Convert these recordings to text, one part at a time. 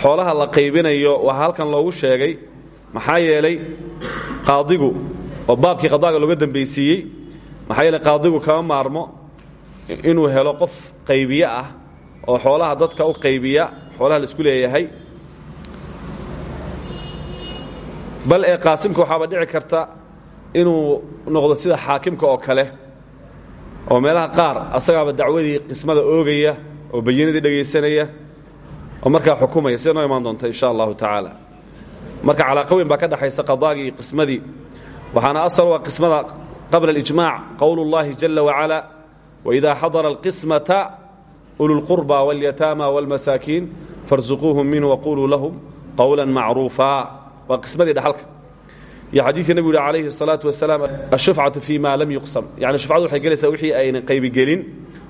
xoolaha la qaybinayo waxaa halkan loogu sheegay. Maxaa yeelay qaadigu oo baabkii qadaaga looga dambaysiiyey maxaa yeelay qaadigu kama maarmo inuu helo qof qaybiye ah oo xoolaha dadka u qaybiya xoolaha la isku leeyahay. Bal ee qaasimka waxaaba dhici karta inuu noqdo sida xaakimka oo kale oo meelaha qaar asagaaba dacwadii qismada oogaya oo bayinadii dhegaysanaya oo markaa xukumaya sida noo imaan doonta insha allahu tacaala marka calaaqa weyn baa ka dhexaysa qadaagii iyo qismadii waxaana asal waa qismada qabla اlijmac qowl اllahi jala wacala waidaa xadara alqismata ululqurba waاlyataama wاlmasaakiin farsuquuhum minhu waquluu lahum qowla macruufa waa qismadii dhaxalka iyo xadiidka nebigu yidhi calayhi الsalaaةu wasalaam ashufcatu fi ma lam yuqsam yani shufcadu waxay gelaysaa wixii aynan qaybigelin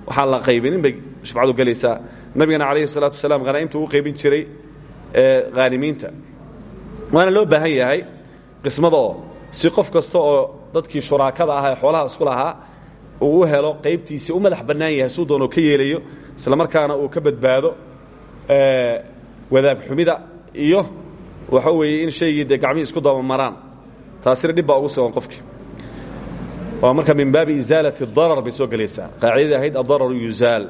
waxaan la qaybinin bay shufcadu gelaysaa nabigana calayhi الsalatu wasalaam hanaa'imta uu qaybin jiray haanimiinta waana loo baahan yahay qismada oo si qof kasta oo dadkii shuraakada ah ee xoolaha isku lahaa uu u helo qaybtiisii u madax bannaan yahay suu doonoo ka yeelayo isla markaana uu ka badbaado wadaag xumida iyo waxa weeye in shaygii dee gacmihii isku dabamaraan taasina dhib baa ugu sugan qofkii waa marka min baabi isaalati darar bay soo gelaysaa. Qaacidadii ahayd adararu yuzaal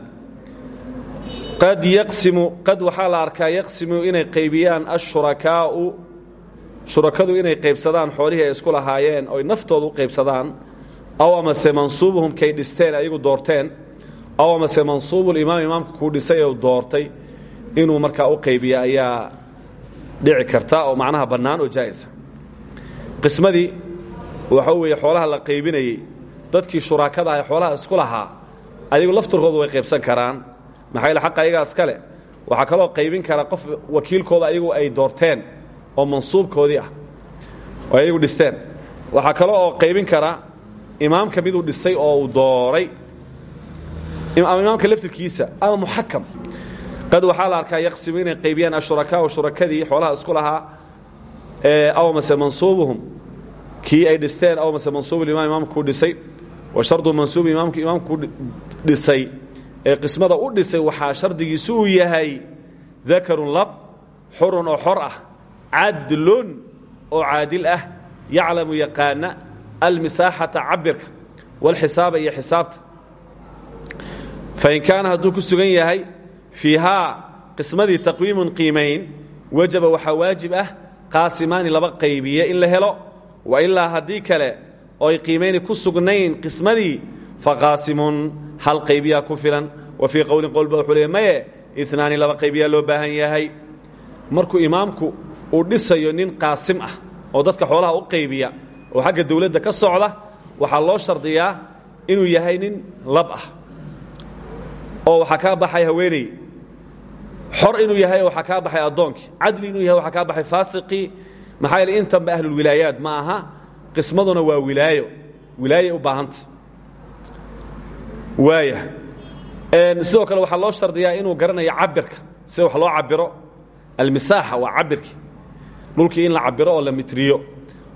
qad yaqsimu qad waxaa la arkaa yaqsimu inay qaybiyaan ashurakaa'u shurakadu inay qaybsadaan xoolihii ay isku lahaayeen oy naftooda u qaybsadaan aw amase mansuubuhum kay dhisteen ayagu doorteen aw amase mansuubulimaam imaamka kuu dhisay oo doortay inuu markaa u qaybiya ayaa dhici karta oo macnaha bannaan oo jaa'isa qismadii waxa weeye xoolaha la qaybinayey dadkii shuraakada ah ee xoolaha isku lahaa ayagu laftirkoodu way qaybsan karaan maxaa yaele xaqa ayagaas kale waxaa kaloo qaybin kara qof wakiilkooda ayagu ay doorteen oo mansuubkoodii ah oo ayagu dhisteen. Waxaa kale oo qaybin kara imaamka miduu dhisay oo uu dooray. Ama imaamka ama muxakam qad waxaa la arkaa yaqsimu inay qaybiyaan ashurakaau shurakadii xoolaha isku lahaa aw mase mansuubuhum. Kii ay dhisteen aw mase mansuubulimaam imaamkuu dhisay. Wa shardu mansuubi imaamku dhisay ee qismada u dhisay waxaa shardigiisu uu yahay dakarun lab xurun oo xor ah cadlun oo caadil ah yaclamu yaqaana almisaaxata cabirka walxisaaba iyo xisaabta. Fain kaana hadduu ku sugan yahay fiihaa qismadii taqwiimun qiimayn wajaba waxaa waajib ah qaasimaani laba qaybiye in la helo wa ilaa haddii kale oo ay qiimayni ku sugnayn qismadii faqaasimun hal qaybiyaa ku filan wa fii qowlin qowlba wuxuu leey maye laba qaybiyaa loo baahan yahay markuu imaamku uu dhisayo nin qaasim ah oo dadka xoolaha u qaybiya oo xagga dawladda ka socda waxaa loo shardiyaa inuu yahay nin lab ah oo waxaa kaa baxay haweeney xor inuu yahay waxaa kaa baxay addoonkii cadli inuu yahay waxaa kaa baxay faasiqii maxaa yeele intanba ahlulwilaayaat ma aha qismaduna waa wilaayo wilaayay u waaya. Sidoo kale waxaa loo shardiyaa inuu garanayo cabirka sida wax loo cabiro almisaaxa waa cabirkii dhulkii in la cabiro oo la mitriyo.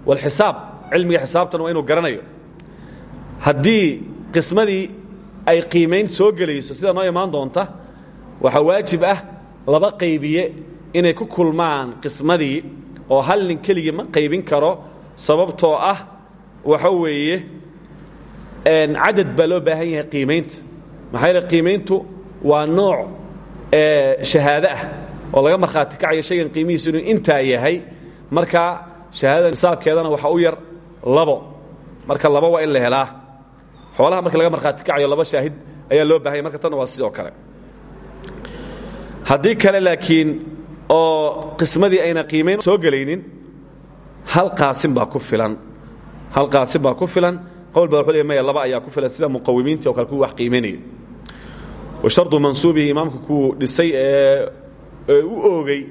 Walxisaab cilmiga xisaabtana waa inuu garanayo. Haddii qismadii ay qiimayn soo gelayso sida noo imaan doonta waxaa waajib ah laba qaybiye inay ku kulmaan qismadii oo hal nin keligii ma qaybin karo sababtoo ah waxa weeye cadad baa loo baahan yahay qiimaynta. Maxaa yeele qiimayntu waa nooc shahaado ah oo laga markhaati kacayo shaygan qiimihiisu inuu intaa yahay. Marka shahaadada nisaabkeedana waxaa u yar labo. Marka laba waa in la helaa. Xoolaha marka laga markhaati kacayo laba shaahid ayaa loo bahanya marka tanna waa sidoo kale. Haddii kale laakiin oo qismadii ayna qiimayn soo gelaynin hal qaasim baa ku filan. Hal qaasim baa ku filan qowl baa wuxuu leey maya laba ayaa ku filan sida muqawimiintii o kale wax qiimaynaya wa shardu mansuubihi imaamka kuu dhisay ee u oogay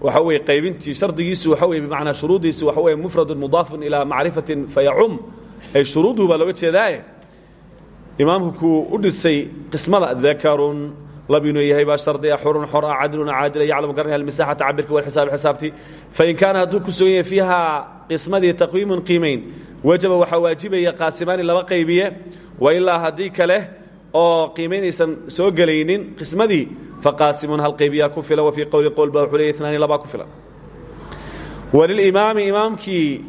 waxa weye qaybintii shardigiisu waxa weye bimacnaa shuruuddiisu waxa weye mufradun mudaafun ilaa macrifatin fayacum. Ay shuruuduhu baa looga jeedaaye. Imaamku kuu u dhisay qismada dakarun lab inuu yahay baa shardiga xurun xor ah cadlun caadila yaclamu garanaya almasaaxata cabirka walxisaab xisaabti fain kaana hadduu ku sugan yahay fiihaa qismadii taqwiimun qiimayn wajaba waxaa waajibaya qaasimaani laba qaybiye wa ilaa haddii kale oo qiimaynaysan soo gelaynin qismadii faqaasimun hal qaybiyaa ku filan wa fii qowli qowl baa wuxuu leeyahy inaani labaa ku filan walilimaami imaamkii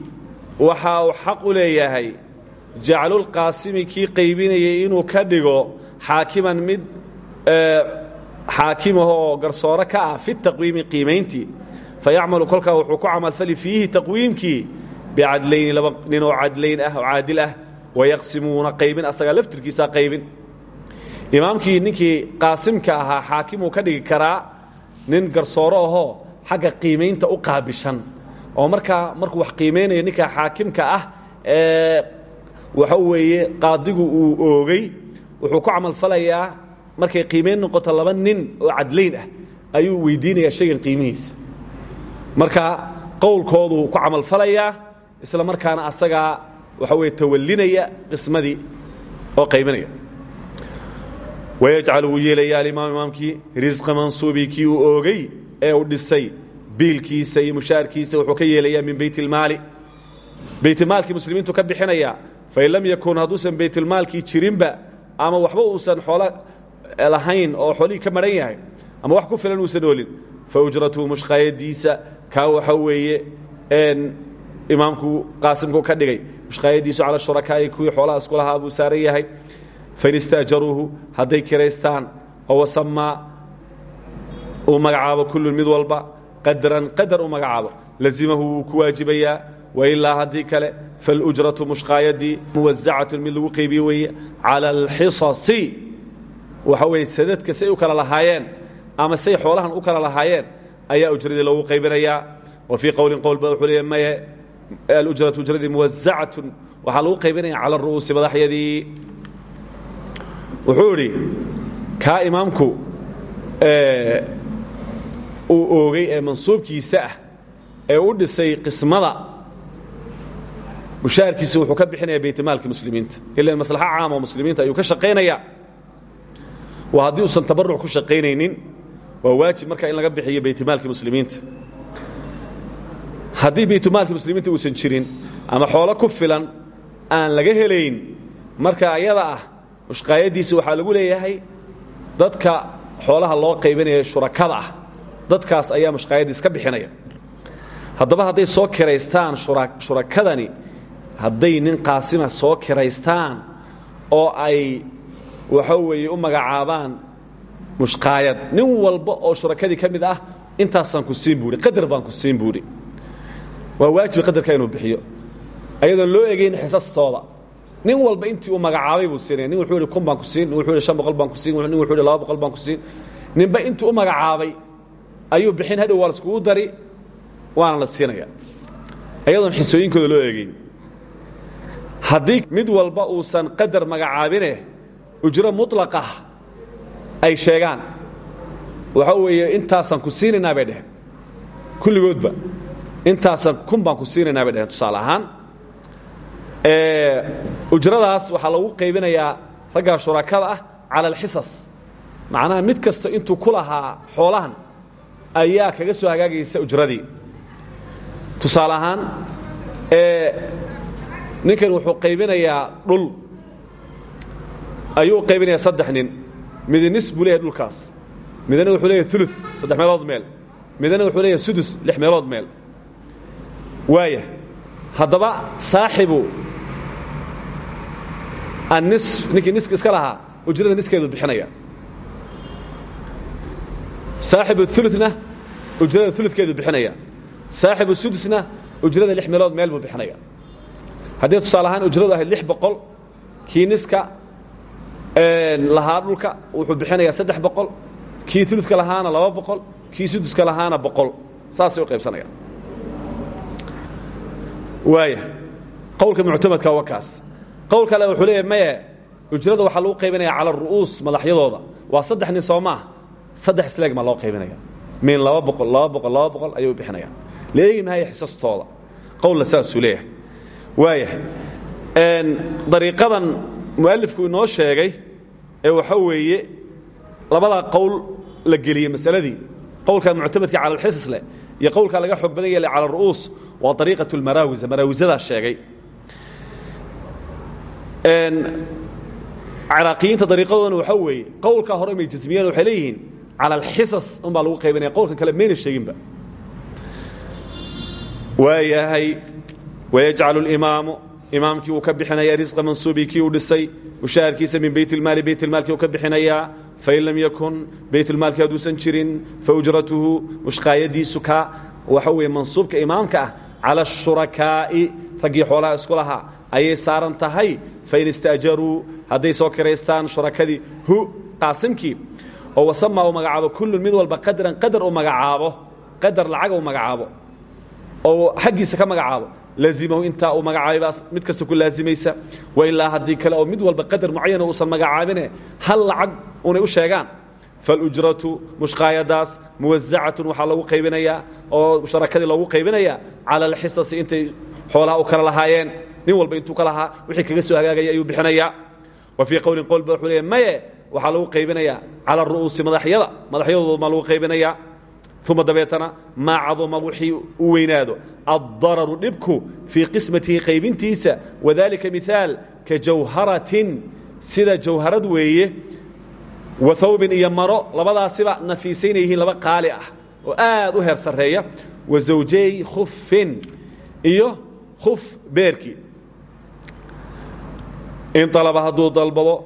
waxa uu xaq u leeyahay jaclulqaasimi kii qaybinayay inuu ka dhigo xaakiman mid xaakimaho oo garsooro ka ah fi taqwiimi qiimayntii fayacmalu kolkaa wuxuu ku camalfali fiihi taqwiimkii bicadlayni laba nin oo cadlayn ah oo caadil ah wayaqsimuuna qaybin asagaa laftirkiisaa qaybin imaamkii ninkii qaasimka ahaa xaakimuu ka dhigi karaa nin garsooro ahoo xagga qiimaynta u qaabishan oo markaa markuu wax qiimaynayo ninka xaakimka ah ee waxa weeye qaadigu uu oogay wuxuu ku camalfalayaa markay qiimayn noqoto laba nin oo cadlayn ah ayuu weydiinayaa shaygan qiimihiisa marka qowlkooduu ku camalfalayaa isla markaana asagaa waxa weye tawallinaya qismadii oo qaybinaya. Wayajcal wuu yeelaya alimaam imaamkii risqa mansuubii kii ee uu dhisay biilkiisa iyo mushaarkiisa wuxuu ka yeelayaa min baytilmaali baytilmaalkii muslimiintu ka bixinaya fain lam yakun hadduusan baytilmaalkii jirinba ama waxba uusan xoolo lahayn oo xoolihii ka maran yahay ama wax ku filan uusan oolin fa ujratuhu mushqaayadiisa kaa waxa weeye imaamku qaasimku ka dhigay mushqaayadiisu cala shurakaa'i kuwii xoolaha isku lahaa buu saaran yahay. Fain istaajaruuhu hadday kiraystaan oo magacaabo kullun mid walba qadran qadar uu magacaabo. Lazimahu wuu ku waajibayaa wailaa haddii kale faاlujratu mushqaayadii muwasacatun mid lagu qaybiye weeye cala alxisasi waxa weeye sadadka say u kala lahaayeen ama say xoolahan u kala lahaayeen ayaa ujradii loogu qaybinayaa. Wa fii qowlin qowl ba wuxuu alujratu ujradii muwasacatun waxaa lagu qaybinaya cala aru'uusi madaxyadii wuxuu idhi kaa imaamku uu oogay ee mansuubkiisa ah ee u dhisay qismada mushaharkiisa wuxuu ka bixinaya baytmaalka muslimiinta ilan maslaxa caama muslimiinta ayuu ka shaqaynaya waa haddii uusan tabaruc ku shaqaynaynin waa waajib marka in laga bixiyo baytmaalka muslimiinta haddii baytmaalka muslimiinta uusan jirin ama xoolo ku filan aan laga helayn marka ayada ah mushqaayadiisa waxaa lagu leeyahay dadka xoolaha loo qaybinaya shurakada ah. Dadkaas ayaa mushqaayadiis ka bixinaya. Haddaba hadday soo kiraystaan shurakadani hadday nin qaasima soo kiraystaan oo ay waxa weeye u magacaabaan mushqaayad nin walba oo shurakadii ka mid ah intaasaan ku siin buuhi qadar baan ku siin buuhi waa waajib qadarka inuu bixiyo. Ayadoon loo egayn xisastooda nin walba intii uu magacaabay buu siinaya. Nin wuxuu ihi kun baan ku siin. Nin wuxuu ihi shan boqol baan ku siin. Nin wuxuu ihi laba boqol baan ku siin. Ninba intuu u magacaabay ayuu bixin hadhow waa la iskugu dari waana la siinaya. Ayadoon xisooyinkooda loo eegayn. Haddii mid walba uusan qadar magacaabine ujro muطlaqah ay sheegaan. Waxa weeye intaasaan ku siinaynaa bay dheheen kulligoodba intaasaan kun baan ku siinaynaa bay tusaale ahaan. Ujradaas waxaa lagu qaybinayaa ragga shurakada ah cala alxisas macnaha mid kasta intuu ku xoolahan ayaa kaga soo hagaagaysa ujradii. Tusaale ahaan ninkan wuxuu qaybinayaa dhul. Ayuu qaybinayaa saddex nin. Midi nis buu leeyahay dhulkaas. Midna wuxuu leeyahay ulu saddex meelood meel. Midna wuxuu leeyahay sudus lix meelood meel waaya haddaba saaxibu annis ninkii niska iska lahaa ujrada niskeedu bixinaya. Saaxibu uluna ujrada uludkeedu bixinaya. Saaxibu sudusna ujrada lix meelood bixinaya. Haddii tusaale ahaan ujradu ahayd lix boqol kii lahaa dhulka wuxuu bixinayaa saddex boqol. Kii lahaana laba boqol kii lahaana boqol. Saasay u qaybsanayaan waaya. Qowlka muctamadka waa kaas. Qowl wuxuu leeyahy maye ujrada waxaa lagu qaybinaya cala aru'uus madaxyadooda. Waa saddex nin soo maah saddex isleeg maa loo qaybinaya. Min laba boqol laba boqol laba boqol ayay u bixinayaan la eegi leeyahay. Waayahay dariiqadan mu'alifku inoo sheegay ee waxa weeye labadaa qowl la geliyey masaladii. Qowlkaa muctamadkii cala alxisas leh iyo qowlkaa laga xoog badan yahay cala aru'uus waa ariiqatu lmaraawisa maraawisadaa sheegay ciraaqiyiinta dariiqadoodana waxaa weeye qowlkaa hore may jasmiyeen waxay leeyihiin cala alxisas unbaa lagu qaybinaya qowlka kale mayna sheeginba waayahay wayajcalu اlimaamu imaamkii uu ka bixinaya risqa mansuubii kii uu dhisay mushaharkiisa min bayt اlmaali bayt اlmaalkii uu ka bixinayaa fain lam yakun baytulmaalkii hadduusan jirin faujratuhu mushqaayadiisu ka waxa weeye mansuubka imaamka ah cala ashurakaa'i raggii xoolaha isku lahaa ayay saaran tahay fain istaajaruu hadday soo kiraystaan shurakadii hu qaasimkii oo wasamaa uu magacaabo kullun mid walba qadran qadar uu magacaabo qadar lacag uu magacaabo oo xaggiisa ka magacaabo laazimahu intaa uu magacaabaybaas mid kasta ku laazimaysa wailaa haddii kale oo mid walba qadar mucayana uusan magacaabine hal lacag unay u sheegaan faاlujratu mushqaayadaas muwasacatun waxaa lagu qaybinayaa oo sharakadii loogu qaybinayaa cala alxisasi intay xoolaha u kala lahaayeen nin walba intuu ka lahaa wixii kaga soo hagaagaya ayuu bixinayaa wa fii qowlin qowlba wuxuu leeya maye waxaa lagu qaybinayaa cala madaxyada madaxyadooda maa lagu qaybinayaa uma dabeetana maa caduma wixii u weynaado addararu dhibku fii qismatihi qaybintiisa wadalika miaal ka jawharatin sida jawharad weeye wa hawbin iyo maro labadaasiba nafiisaynay yihiin laba qaali ah oo aad u heer sarreeya wa zawjay khufin iyo khuf beerkii in alaba hadduu dalbado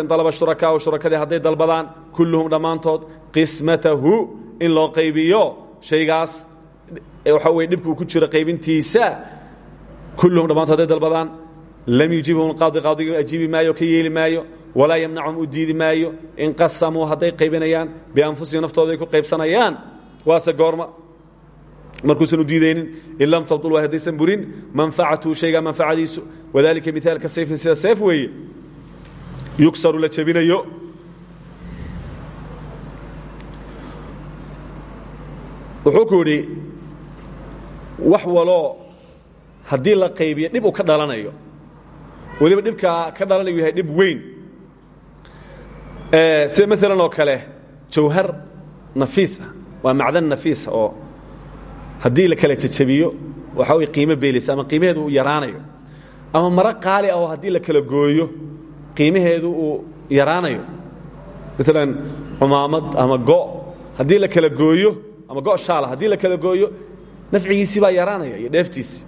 in alaba shurakaau shurakadii hadday dalbadaan kulluhum dhammaantood qismatahu in loo qaybiyo shaygaas waxa weye dhibkuu ku jiro qaybintiisa kulluhum dhammaantood hadday dalbadaan lam yujibhum qaadi qaadiga ajiibi maayo ka yeeli maayo walaa yamnachum u diidi maayo in qasamuu hadday qaybinayaan bianfusihim naftooda ay ku qaybsanayaan waase goorma. Markuusan u diidaynin in lam tabdul waa haddaysan burin manfacatuhu shaygaa manfacadiisu wadalika miaalka sayfin sida seef weeye yugsaru la jebinayo wuxuu ku yidhi wax waloo haddii la qaybiyo dhib uu ka dhalanayo weliba dhibkaa ka dhalanayu yahay dhib weyn. Sida maalan oo kale jawhar nafiis ah waa macdan nafiisa oo haddii la kala jejabiyo waxaa way qiimo beelaysa ama qiimaheedu yaraanayo. Ama maro qaali ah oo haddii la kala gooyo qiimaheedu uu yaraanayo. Maalan cumaamad ama go haddii la kala gooyo ama go shaala haddii la kala gooyo nafcigiisii baa yaraanaya iyo dheeftiisii.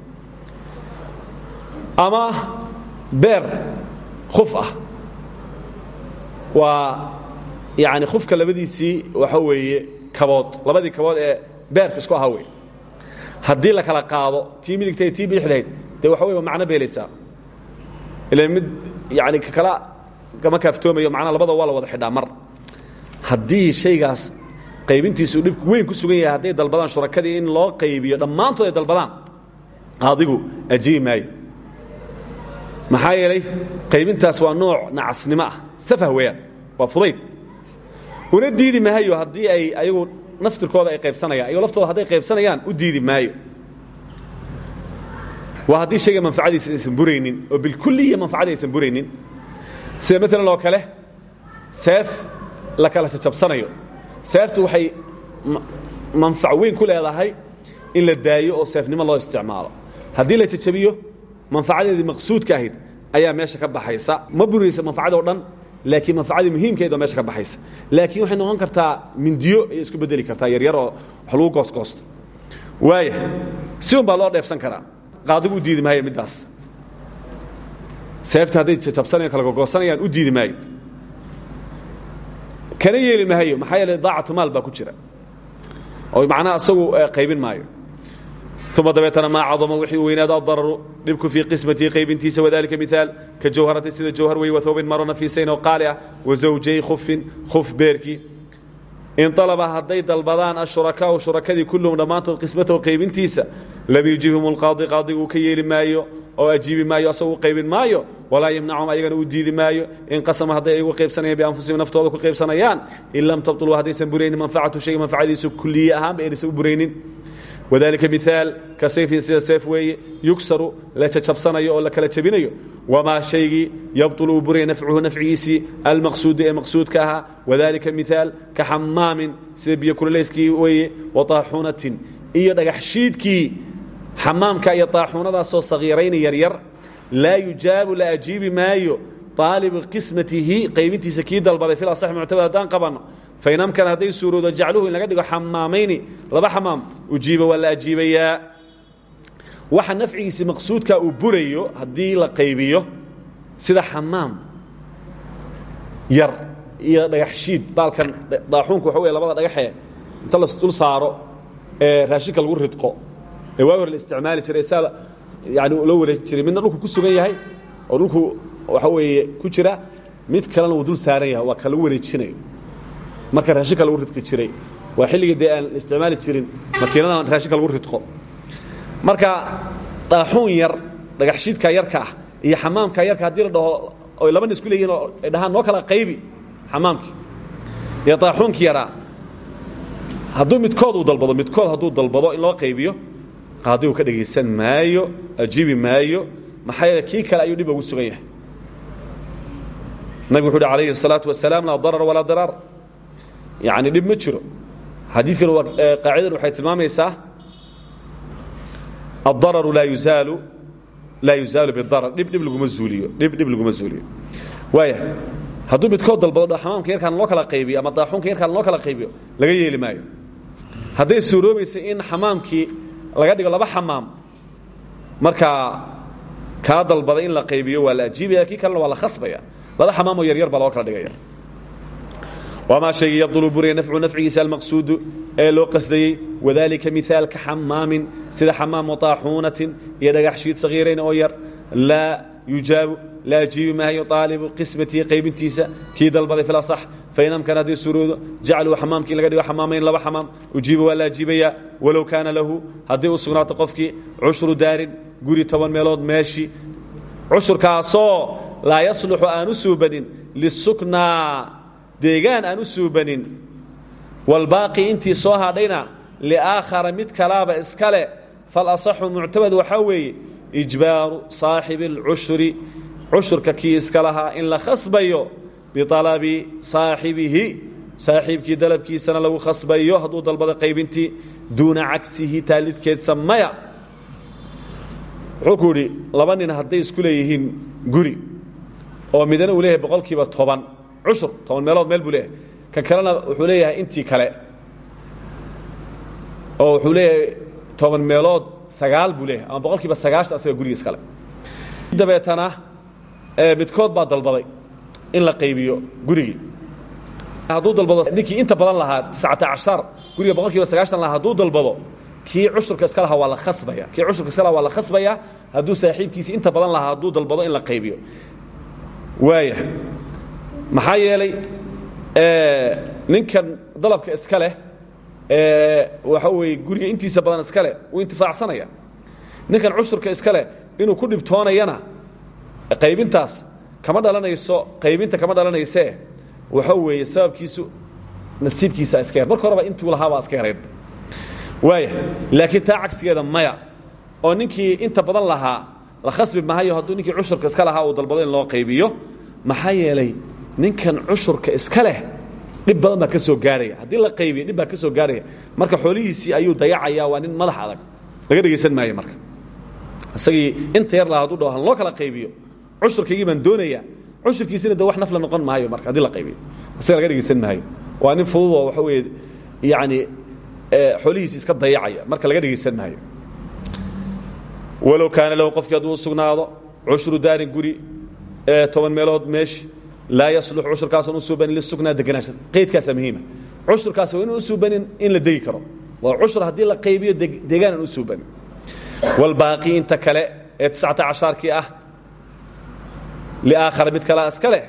Ama beer khuf ah. Waa yani khufka labadiisii waxa weeye kabood labadii kabood ee beerka isku ahaa wey haddii la kala qaado tii midigtayd tii bidixdayd dee waxa wey macno beelaysaa. Ila mid yani kakala kama kaaftoomayo macnaa labada waa la wada xidhaa mar. Haddii shaygaas qaybintiisu dhib weyn ku sugan yahay hadday dalbadaan shurakadii in loo qaybiyo dhammaantood ay dalbadaan. Adigu ajiibi maayo maxaa yeelay qaybintaas waa nooc nacasnimo ah safah weeyaan waa fudayd. Una diidi maayo haddii ay ayagu naftirkooda ay qaybsanayaan ayagoo laftooda hadday qaybsanayaan u diidi maayo. Waa haddii shayga manfacadiisa aysan buraynin oo bilkuliya manfacadii aysan buraynin. Sida maalan oo kale? Seef la kala jajabsanayo seeftu waxay manfac weyn ku leedahay in la daayo oo seefnimo loo isticmaalo. Haddii la jajabiyo manfacadeedii maqsuudka ahayd ayaa meesha ka baxaysa. Ma buraysa manfacadii o dhan laakiin manfacadii muhiimkeed baa meesha ka baxaysa. Laakiin waxay noqon kartaa mindiyo ayay isku bedeli kartaa yaryar oo wax lagu goosgoosto waaya si un baa loo dheefsan karaa. Qaadigu u diidi maayo middaas. Seefta hadday jajabsanayan kala gogoosanayaan u diidi maayo kana yeeli maayo maxaa yeele daacatu maal baa ku jira. Oo macnaha isagu qaybin maayo. Uma dabeetana maa cadama wixii weynaado adararu dhibku fii qismatihi qaybintiisa wadalika miaal ka jawharati sida jawhar wey wathobin maro nafiisayn oo qaali ah wazawjay khufin khuf beerkii in alaba hadday dalbadaan ashurakaau shurakadii kulluhum dhammaantood qismatahu qaybintiisa lam yujibhum lqaadi qaadigu ka yeeli maayo oo ajiibi maayo asagoo u qaybin maayo walaa yamnachum ayagana u diidi maayo. In qasama hadday ayagu qaybsanayaan bianfusihim naftooda ku qaybsanayaan in lam tabطuluu haddaysan buraynin manfacatu shay manfacadiisu kuliye ahaanba aynaysan u buraynin. Wadalika miaal ka sayfin sida seef weeye yugsaru la jajabsanayo oo la kala jebinayo. Wamaa shaygii yabطulu uu buraya nafcuhu nafcigiisii almaqsuudi ee maqsuudka ahaa. Wadalika miaal ka xamaamin sida biyo kululayskii weeye wataaxuunatin iyo dhagaxshiidkii xamaamka iyo taaxuunadaasoo sagiirayni yaryar laa yujaabu la ajiibi maayo. Aalibu qismatihi qaybintiisa kii dalbaday fil asax muctabad haddaan qabanno. Fain amkana hadday suuroodo jacluhu in laga dhigo xamaamayni laba xamaam ujiiba waa la ajiibayaa. Waxa nafcigiisi maqsuudka uu burayo haddii la qaybiyo sida xamaam yar iyo dhagaxshiid baalkan daaxuunka waxa wey labada dhagaxee inta la dul saaro ee raashinka lagu ridqo ee waagi hore la isticmaali jiray saa yani loo wareeji jiray. Midna dhulku ku sugan yahay oo dhulku waxa weeye ku jira mid kalena uu dul saaran yahay waa ka lagu wareejinayo. Marka raashinka lagu ridqi jiray waa xilligii dee aan isticmaali jirin makiinada raashinka lagu ridqo. Marka daaxuun yar dhagaxshiidka yarka ah iyo xamaamka yarka haddii la dhaho oy labana isku leeyihiin oo ay dhahaan noo kala qaybi xamaamkii. Iyo daaxuunkii yaraa hadduu midkood uu dalbado midkood hadduu dalbado in loo qaybiyo qaadigu ka dhegaysan maayo ajiibi maayo maxaa yeele kii kale ayuu dhib ugu sugan yahay nabig wuxu uhi alayhi الsalaaةu wasalaam laa darar walaa diraar yani dhib ma jiro xadiidkan waa qaacidan waxay tilmaamaysaa aلdararu laa yuzaalu laa yuzaalu bidarar dhib dhib laguma zuuliyo dhib dhib laguma zuuliyo waaya hadduu midkood dalbado xamaamka yarkaan loo kala qaybiyo ama daaxuunka yarkaan loo kala qaybiyo laga yeeli maayo hadday suuroobaysa in xamaamkii laga dhigo laba xamaam. Markaa kaa dalbaday in la qaybiyo waa la ajiibaya kii kalena khasbaya. Laba xamaamoo yaryar baa loo kala dhigaya. Wamaa shaygii yabdulu buraya nafcu nafcigiisa almaqsuudu ee loo qasdayey wadalika miaal ka xamaamin sida xamaam wataaxuunatin iyo dhagaxshiid sagiirayn oo yar. Laa yujaabu la ajiibi maayo aalibu qismatihi qaybintiisa kii dalbaday fi asax fain amkana haddii suroodo jacluu xamaamkii laga dhigo xamaamayn laba xamaam ujiiba waa la ajiibayaa walow kaana lahu haddii u sugnaato qofkii cushru daarin guri toban meelood meeshii cushurkaasoo laa yasluxu aan u suubanin lisuknaa deegaan aan u suubanin walbaaqi intii soo hadhayna liaakhara mid kalaaba iskale falasaxu muctamad waxaa weeye ijbaaru saaxibi اlcushri cushurka kii iska lahaa in la khasbayo bialabi saaxibihi saaxiibkii dalabkiisana lagu khasbayo hadduu dalbado qaybintii duuna cagsihi taalidkeedsa maya. Wuxuu ku yidhi laba isku leeyihiin guri oo midana uu leeyahay boqol kiiba toban cushur meelood meel buu leeyahay. Kalena wuxuu leeyahay intii kale oo wuxuu leeyahay toban meelood sagaal buu leeyahay ama boqol kiiba sagaashan asaga guriga iskale dabeetana midkood baa dalbaday in la qaybiyo gurigii. Hadduu dalbado ninkii inta badan lahaa tiscata cashar guriga boqol kiiba sagaashan lahaa hadduu dalbado kii cushurka iska lahaa waa la khasbaya. Kii cushurka iska lahaa waa la khasbaya hadduu saaxiibkiisii inta badan lahaa hadduu dalbado in la qaybiyo. Waaya maxaa yeelay ninkan dalabka iska leh waxa weeye guriga intiisa badan iska leh wuu intifaacsanaya. Ninkan cushurka iska leh inuu ku dhibtoonayana qaybintaas kama dhalanayso qaybinta kama dhalanaysee waxa weeye sababkiisu nasiibkiisa iska marka horeba intuu lahaabaa iska yarayd laakiin taa cagsigeeda maya oo ninkii inta badan lahaa la khasbi mahayo hadduu ninkii cushurka iska lahaa uu dalbado in loo qaybiyo maxaa yeelay ninkan cushurka iska dhib badan baa ka soo gaaraya. Haddii la qaybiyo dhib baa ka soo gaaraya. Marka xoolihiisii ayuu dayacaya waa nin madax adag. Laga dhegaysan maayo marka. Isagii inta yar lahaa haduu dhaho han loo kala qaybiyo? Cushurkaygii baan doonaya cushurkiisina de wax nafla noqon maayo marka haddii la qaybiyo. Isaga laga dhegaysan maayo. Waa nin fududoo waxa weeye yacani xoolihiisi iska dayacaya. Marka laga dhegaysan maayo. Walow kaana lahu qofkii hadduu u sugnaado cushru daarin guri toban meelood meeshi laa yaslux cushurkaasan u suubanin lisuknaa deganaansha qaydkaasaa muhiima cushurkaas waa inuu u suubanin in la degi karo waa cushur haddii la qaybiyo degaan aan suubanin walbaaqi inta kale ee tiscata cashaarkii ah liaakhara mid kalea iska leh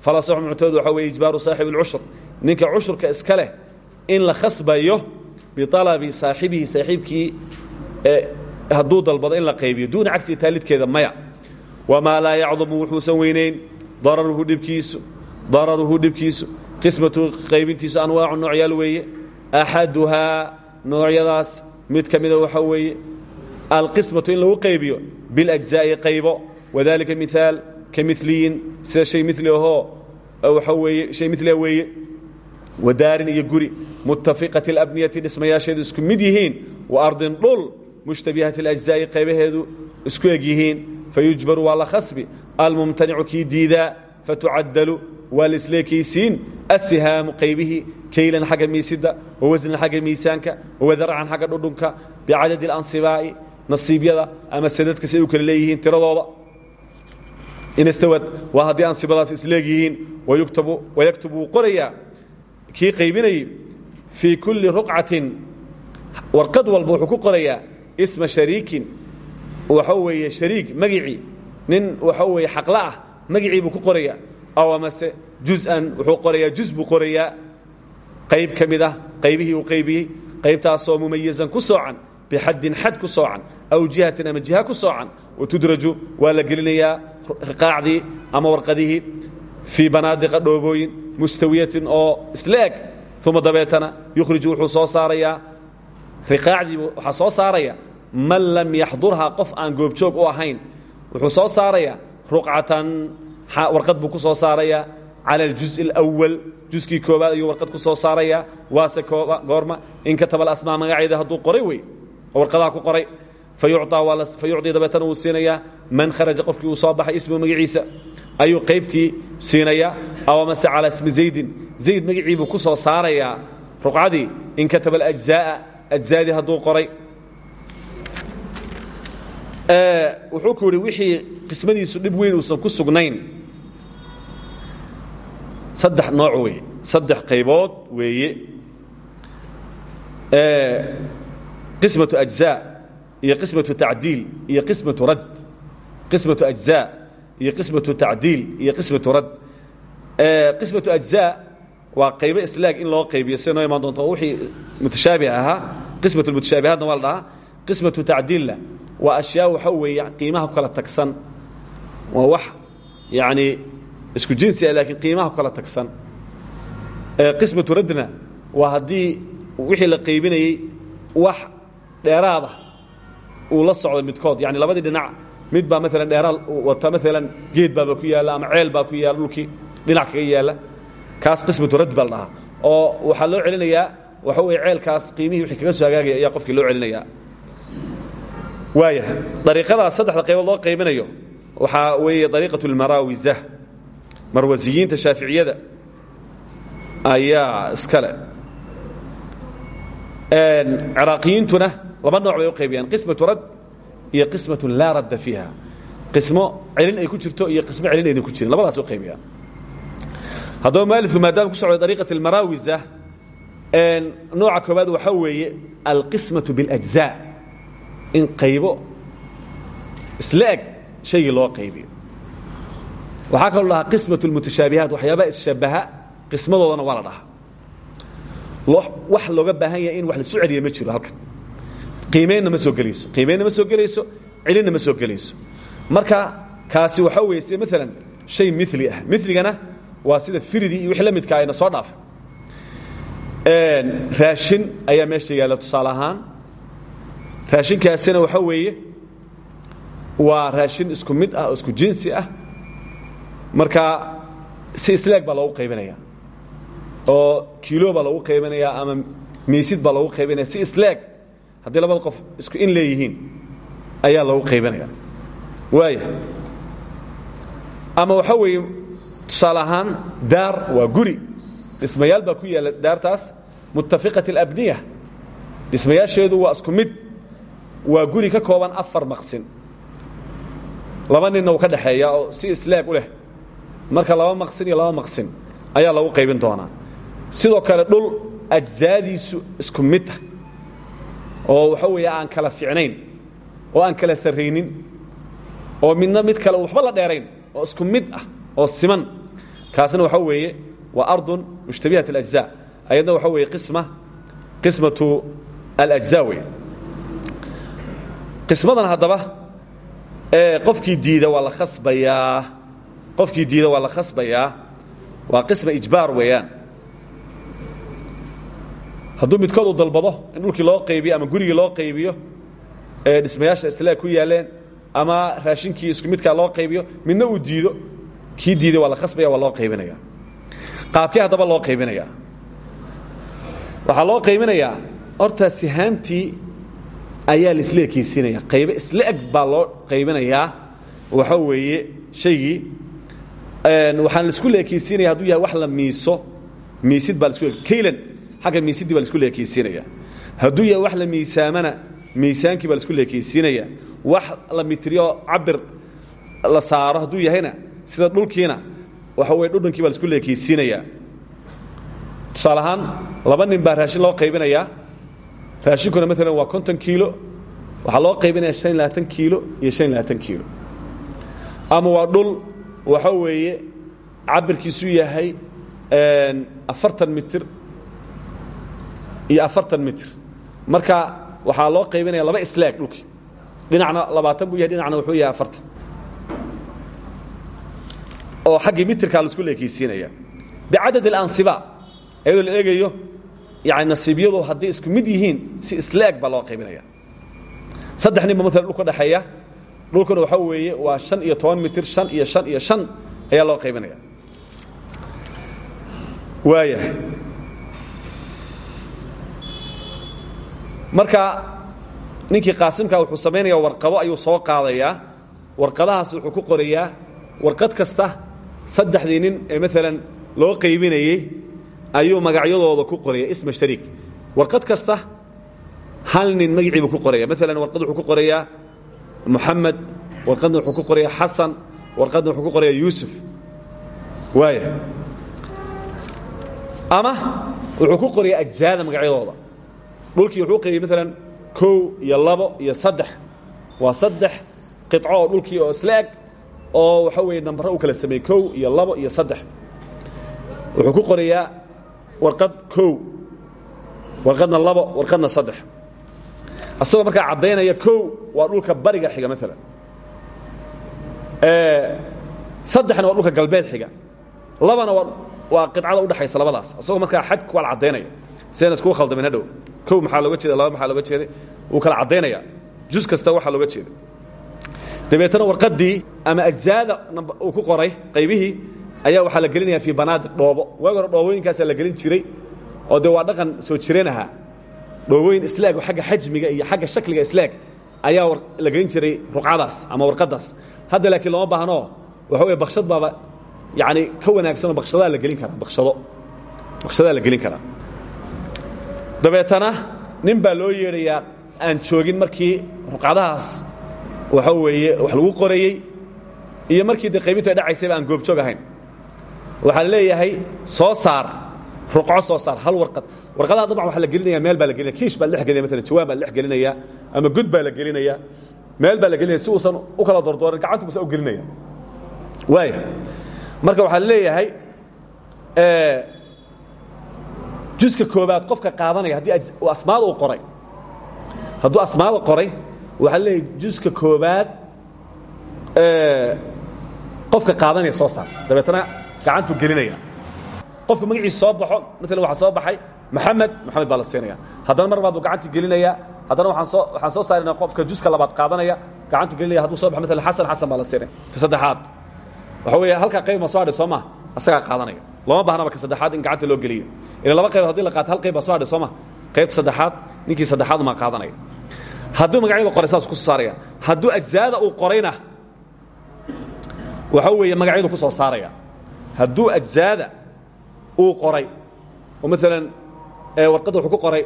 falasaxu muctamad waxaa weye ijbaaru saaxibi اlcushur ninka cushurka iska in la khasbayo bialabi saaxibihi saaxiibkii hadduu dalbado in la qaybiyo duuna cagsi taalidkeeda maya wamaa laa yacdumu wuxuusan weynayn dararuhu dhibkiisu dararuhu dhibkiisu qismatu qaybintiisu anwaacu noocyaal weeye axaduhaa noocyadaas mid ka mida waxaa weeye alqismatu in lagu qaybiyo biاlأjزaa'i qaybo wadalika miaal ka miliyin sida shay mili ahoo waxaa weeye shay milia weeye wadaarin iyo guri muttafiqati اlabniyati dhismayaasheedu isku mid yihiin wa ardin dhul mushtabihati اlأjزaa'i qaybaheedu isku eg yihiin fayujbaru waa la khasbi almumtanicu kii diidaa fatucadalu waa laisleekaysiin asihaamu qaybihii kaylan xagga miisida wawasnan xagga miisaanka wadarcan xagga dhudhunka bicadadi اlansibaa'i nasiibyada ama sadadka si ay u kala leeyihiin tiradooda inastawad waa haddii ansibadaas isleegyihiin wayaktubu wuu qorayaa kii qaybinayey fii kulli ruqcatin warqad walba wuxuu ku qorayaa isma shariikin waxa weeye shariik magicii. Nin waxa weeye xaqla ah magicii buu ku qorayaa. Aw amase juz-an wuxuu qorayaa juz buu qorayaa. Qayb ka mid ah qaybihii uu qaybiyey qaybtaasoo mumayazan ku soocan bixaddin xad ku soocan aw jihatin ama jiha ku soocan watudraju waa la gelinayaa riqaacdii ama warqadihii fii banaadiqa dhoobooyin mustawiyatin oo isla eg uma dabeetana yukhriju wuxuu soo saarayaa riqaacdii waxaa soo saaraya man lam yaxdurhaa qof aan goobjoog u ahayn wuxuu soo saarayaa ruqcatan warqad buu ku soo saarayaa cala aljuزء اlأwal juskii koobaad ayuu warqad ku soo saarayaa waase goorma in kataba alasmaa magaceeda hadduu qoray wey oo warqadaha ku qoray fayucطii dabeetana wuu siinayaa man kharaja qofkii uu soo baxay ismu magaciisa ayuu qaybtii siinayaa aw amase calى ismi zaydin zayd magacii buu ku soo saarayaa ruqcadii in kataba اlأjزaaءa أjزaadii hadduu qoray Eh, wuxuu ku yidhi wixii qismadiisu dhib weyn uusan ku sugnayn. Saddex nooc weeye saddex qaybood weeye. Eh, qismatu ajzaa iyo qismatu tacdiil iyo qismatu rad. Qismatu ajzaa iyo qismatu tacdiil iyo qismatu rad. Eh, qismatu ajzaa waa qaybo islaag in loo qaybiyo. Si noo doonto wixii mutashaabih ahaa qismatu lmutashaabihaatna waa qismaةu tacdiilna waa ashyaa waxa weeye qiimaha ku kala tagsan. Waa wax yani isku jinsi ah laakiin qiimaha ku kala tagsan. Qismatu radna waa haddii wixii la qaybinayey wax dheeraada uu la socdo midkood. Yani labadii dhinac mid baa maalan dheeraad wata maalan geed baaba ku yaalla ama ceel baa ku yaalla dhulkii dhinac kaga yaalla. Kaas qismatu rad baa la dhahaa. Oo waxaa loo celinayaa waxa weye ceelkaas qiimihii wixii kaga soo hagaagaya ayaa qofkii loo celinayaa waayahay dariiqadaas saddexda qaybood loo qaybinayo waxaa weeye dariiqatu lmaraawiza marwasiyiinta shaaficiyada ayaa iskale ciraaqiyiintuna laba nooc bay u qaybiyaan qismatu rad iyo qismatu laa radda fiiha qismo celin ay ku jirto iyo qismo celin ayna ku jirin labadaas u qaybiyaan haddaba mualifku maadaama ku socday dariiqat almaraawiza nooca koobaad waxaa weeye alqismaةu biاlأjزاء in qaybo isla eg shaygii loo qaybiyo. Waxaa kaloo dhahaa qismaة اlmutashaabihaat waxyaabaha isshabaha qismadoodana waa la dhahaa. Wax looga baahan yahay in wax la soo celiya ma jiro halkan. Qiimeynna ma soo gelayso qiimeynna ma soo gelayso celinna ma soo gelayso. Marka kaasi waxaa weeye sida maalan shay mili ah. Miligana waa sida firidii iyo wixii la midka ayna soo dhaafay. Raashin ayaa meesha yaalla tusaale ahaan raashinkaasina waxaa weeye waa raashin isku mid ah isku jinsi ah. Marka si isleeg baa loogu qaybinaya oo kiilo baa loogu qaybinaya ama miisid baa loogu qaybinaya si isleeg haddii labada qof isku in leeyihiin ayaa loogu qaybinaya waaya ama waxaa weeye tusaale ahaan daar guri. Dhismayaal baa ku yaalla daartaas. Muttafiqat alabniya dhismayaasheedu waa isku mid waa guri ka kooban afar maqsin laba ninna uu ka dhexeeya oo si isleeg u leh marka laba maqsin iyo laba maqsin ayaa lagu qaybin doonaa sidoo kale dhul ajzaadiisu isku midta oo waxa weeye aan kala fiicnayn oo aan kala sarraynin oo midna mid kale waxba la dheerayn oo isku mid ah oo siman kaasna waxaa weeye waa ardun mushtabihat اlأجزاء ayadna waxaa weeye qisma qismatu alأجزاء wey qismadan haddaba qofkii diida waa la khasbayaa qofkii diida waa la khasbayaa waa qisma ijbaar weeyaan. Hadduu midkood uu dalbado in dhulkii loo qaybiyo ama gurigii loo qaybiyo ee dhismayaasha islaag ku yaaleen ama raashinkii isku midkaa loo qaybiyo midna uu diido kii diiday waa la khasbaya waa loo qaybinaya qaabkee haddaba loo qaybinaya waxaa loo qaybinayaa horta sihaamtii ayaa laisla ekaysiinaya qaybe isla eg baa loo qaybinayaa. Waxa weeye shaygii waxaan la isku leekaysiinaya hadduu yahay wax la miiso. Miisid baa kaylan xagga miisidii baa la isku leekaysiinaya hadduu yahay wax la miisaamana miisaankii baa la isku leekaysiinaya wax la mitriyo cabir la saaro hadduu yahayna sida dhulkiina waxa weye dhudhunkii baa la isku leekaysiinaya tusaale laba nin baa raashin loo qaybinayaa raashinkuna maalan waa konton kiilo. Waxaa loo qaybinaya han labaatan iyo han labaatan ama waa dhul waxa weeye cabirkiisu yahay afartan mitir iyo afartan mitir. Marka waxaa loo qaybinaya laba islaag dhulkii dhinacna labaatan buu yahay dhinacna wuxuu yahay afartan. Oo xaggii mitirkaa la isku leekaysiinaya bicadad اlansiba iyadoo la eegayo yani nasiibyadu hadday isku mid yihiin si isleeg baa loo qaybinaya. Saddex ninba maalan dhulka dhexeeya dhulkuna waxaa weeye waa shan iyo toban mitir shan iyo shan iyo shan ayaa loo qaybinaya. Waayahay. Marka ninkii qaasimkaa wuxuu samaynayaa warqado ayuu soo qaadayaa warqadahaas wuxuu ku qorayaa warqad kasta saddexdii nin ee maalan loo qaybinayey ayuu magacyadooda ku qoraya isma shariik. Warqad kasta hal nin ku qoraya. Maalan warqad wuxuu ku qorayaa moxamed warqadna wuxuu ku qorayaa xasan warqadna wuxuu ku qorayaa yuusuf. Waaya ama wuxuu ku qorayaa ajzaada magacyadooda. Dhulkii wuxuu qaybiyey maalan kow iyo labo iyo saddex. Waa saddex qico oo oo isla oo waxa weeye nambaro u kala sameeyey kow iyo labo iyo saddex. Wuxuu ku qorayaa warqad kow warqadna labo warqadna saddex. Asagoo markaa caddaynaya kow waa dhulka bariga xiga maalan saddexna waa dhulka galbeed xiga. Labana waa qidcada udhexaysa labadaas. Asagoo markaa xadku waa la caddaynaya. Sidayna iskugu khaldamin hadhow. Kow maxaa looga jeeda laba maxaa looga jeeday? Wuu kala caddaynaya. Jus kasta waxaa looga jeeda dabeetana warqaddii ama ajzaada uu ku qoray qaybihii ayaa waxaa la gelinaya fii banaadir dhoobo. Waagi hore dhoobooyinkaasaa la gelin jiray oo dee waa dhaqan soo jireen ahaa. Dhoobooyin islaag oo xagga xajmiga iyo xagga shakliga islaag ayaa la gelin jiray ruqcadaas ama warqaddaas. Hadda laakiin looma baahnoo waxa weye bakshad baaba yacani ka wanaagsanoo bakshadaa la gelin karaa bakshado. Bakshadaa la gelin karaa. Dabeetana nin baa loo yeedhayaa aan joogin markii ruqcadahaas waxa weeye wax lagu qorayey iyo markii de qaybintu ay dhacaysayba aan goobjoog ahayn waxaa leeyahay soo saar ruqco soo saar hal warqad. Warqadaha dabcan waxa la gelinaya meel baa la gelinaya kiish baa la dhex gelinaya maalan jawaan baa la dhex gelinaya ama god baa la gelinaya. Meel baa la gelinaya si uusan u kala dordoorin gacantu busa u gelinaya. Waaya marka waxaa leeyahay juska koobaad qofka qaadanaya haddii asmaada uu qoray. Hadduu asmaada qoray waxaa leeyahay juska koobaad qofka qaadanaya soo saar. Dabeetana gacantuu gelinaya. Qofka magaciisa soo baxo maalan waxaa soo baxay maxamed maxamed baa la mar buu gacantii gelinaya haddana waaan soo waxaan soo saarayna qofka juska labaad qaadanaya gacantu gelinaya hadduu soo baxo maalan xasan xasan baa saddexaad waxa weeye halkaa qayb ma soo hadhay soo qaadanaya. Looma baahnaba ka saddexaad in gacanta loo geliyo. Ila laba qaybood haddii la qaato hal qayb soo hadhay soo ma. Qaybta saddexaad ninkii saddexaad maa qaadanaya. Hadduu magacyada ku saaraya. Hadduu ajzaada uu qorayna waxa weeye magacyadu ku soo saaraya hadduu ajzaada uu qoray oo maalan warqadda wuxuu ku qoray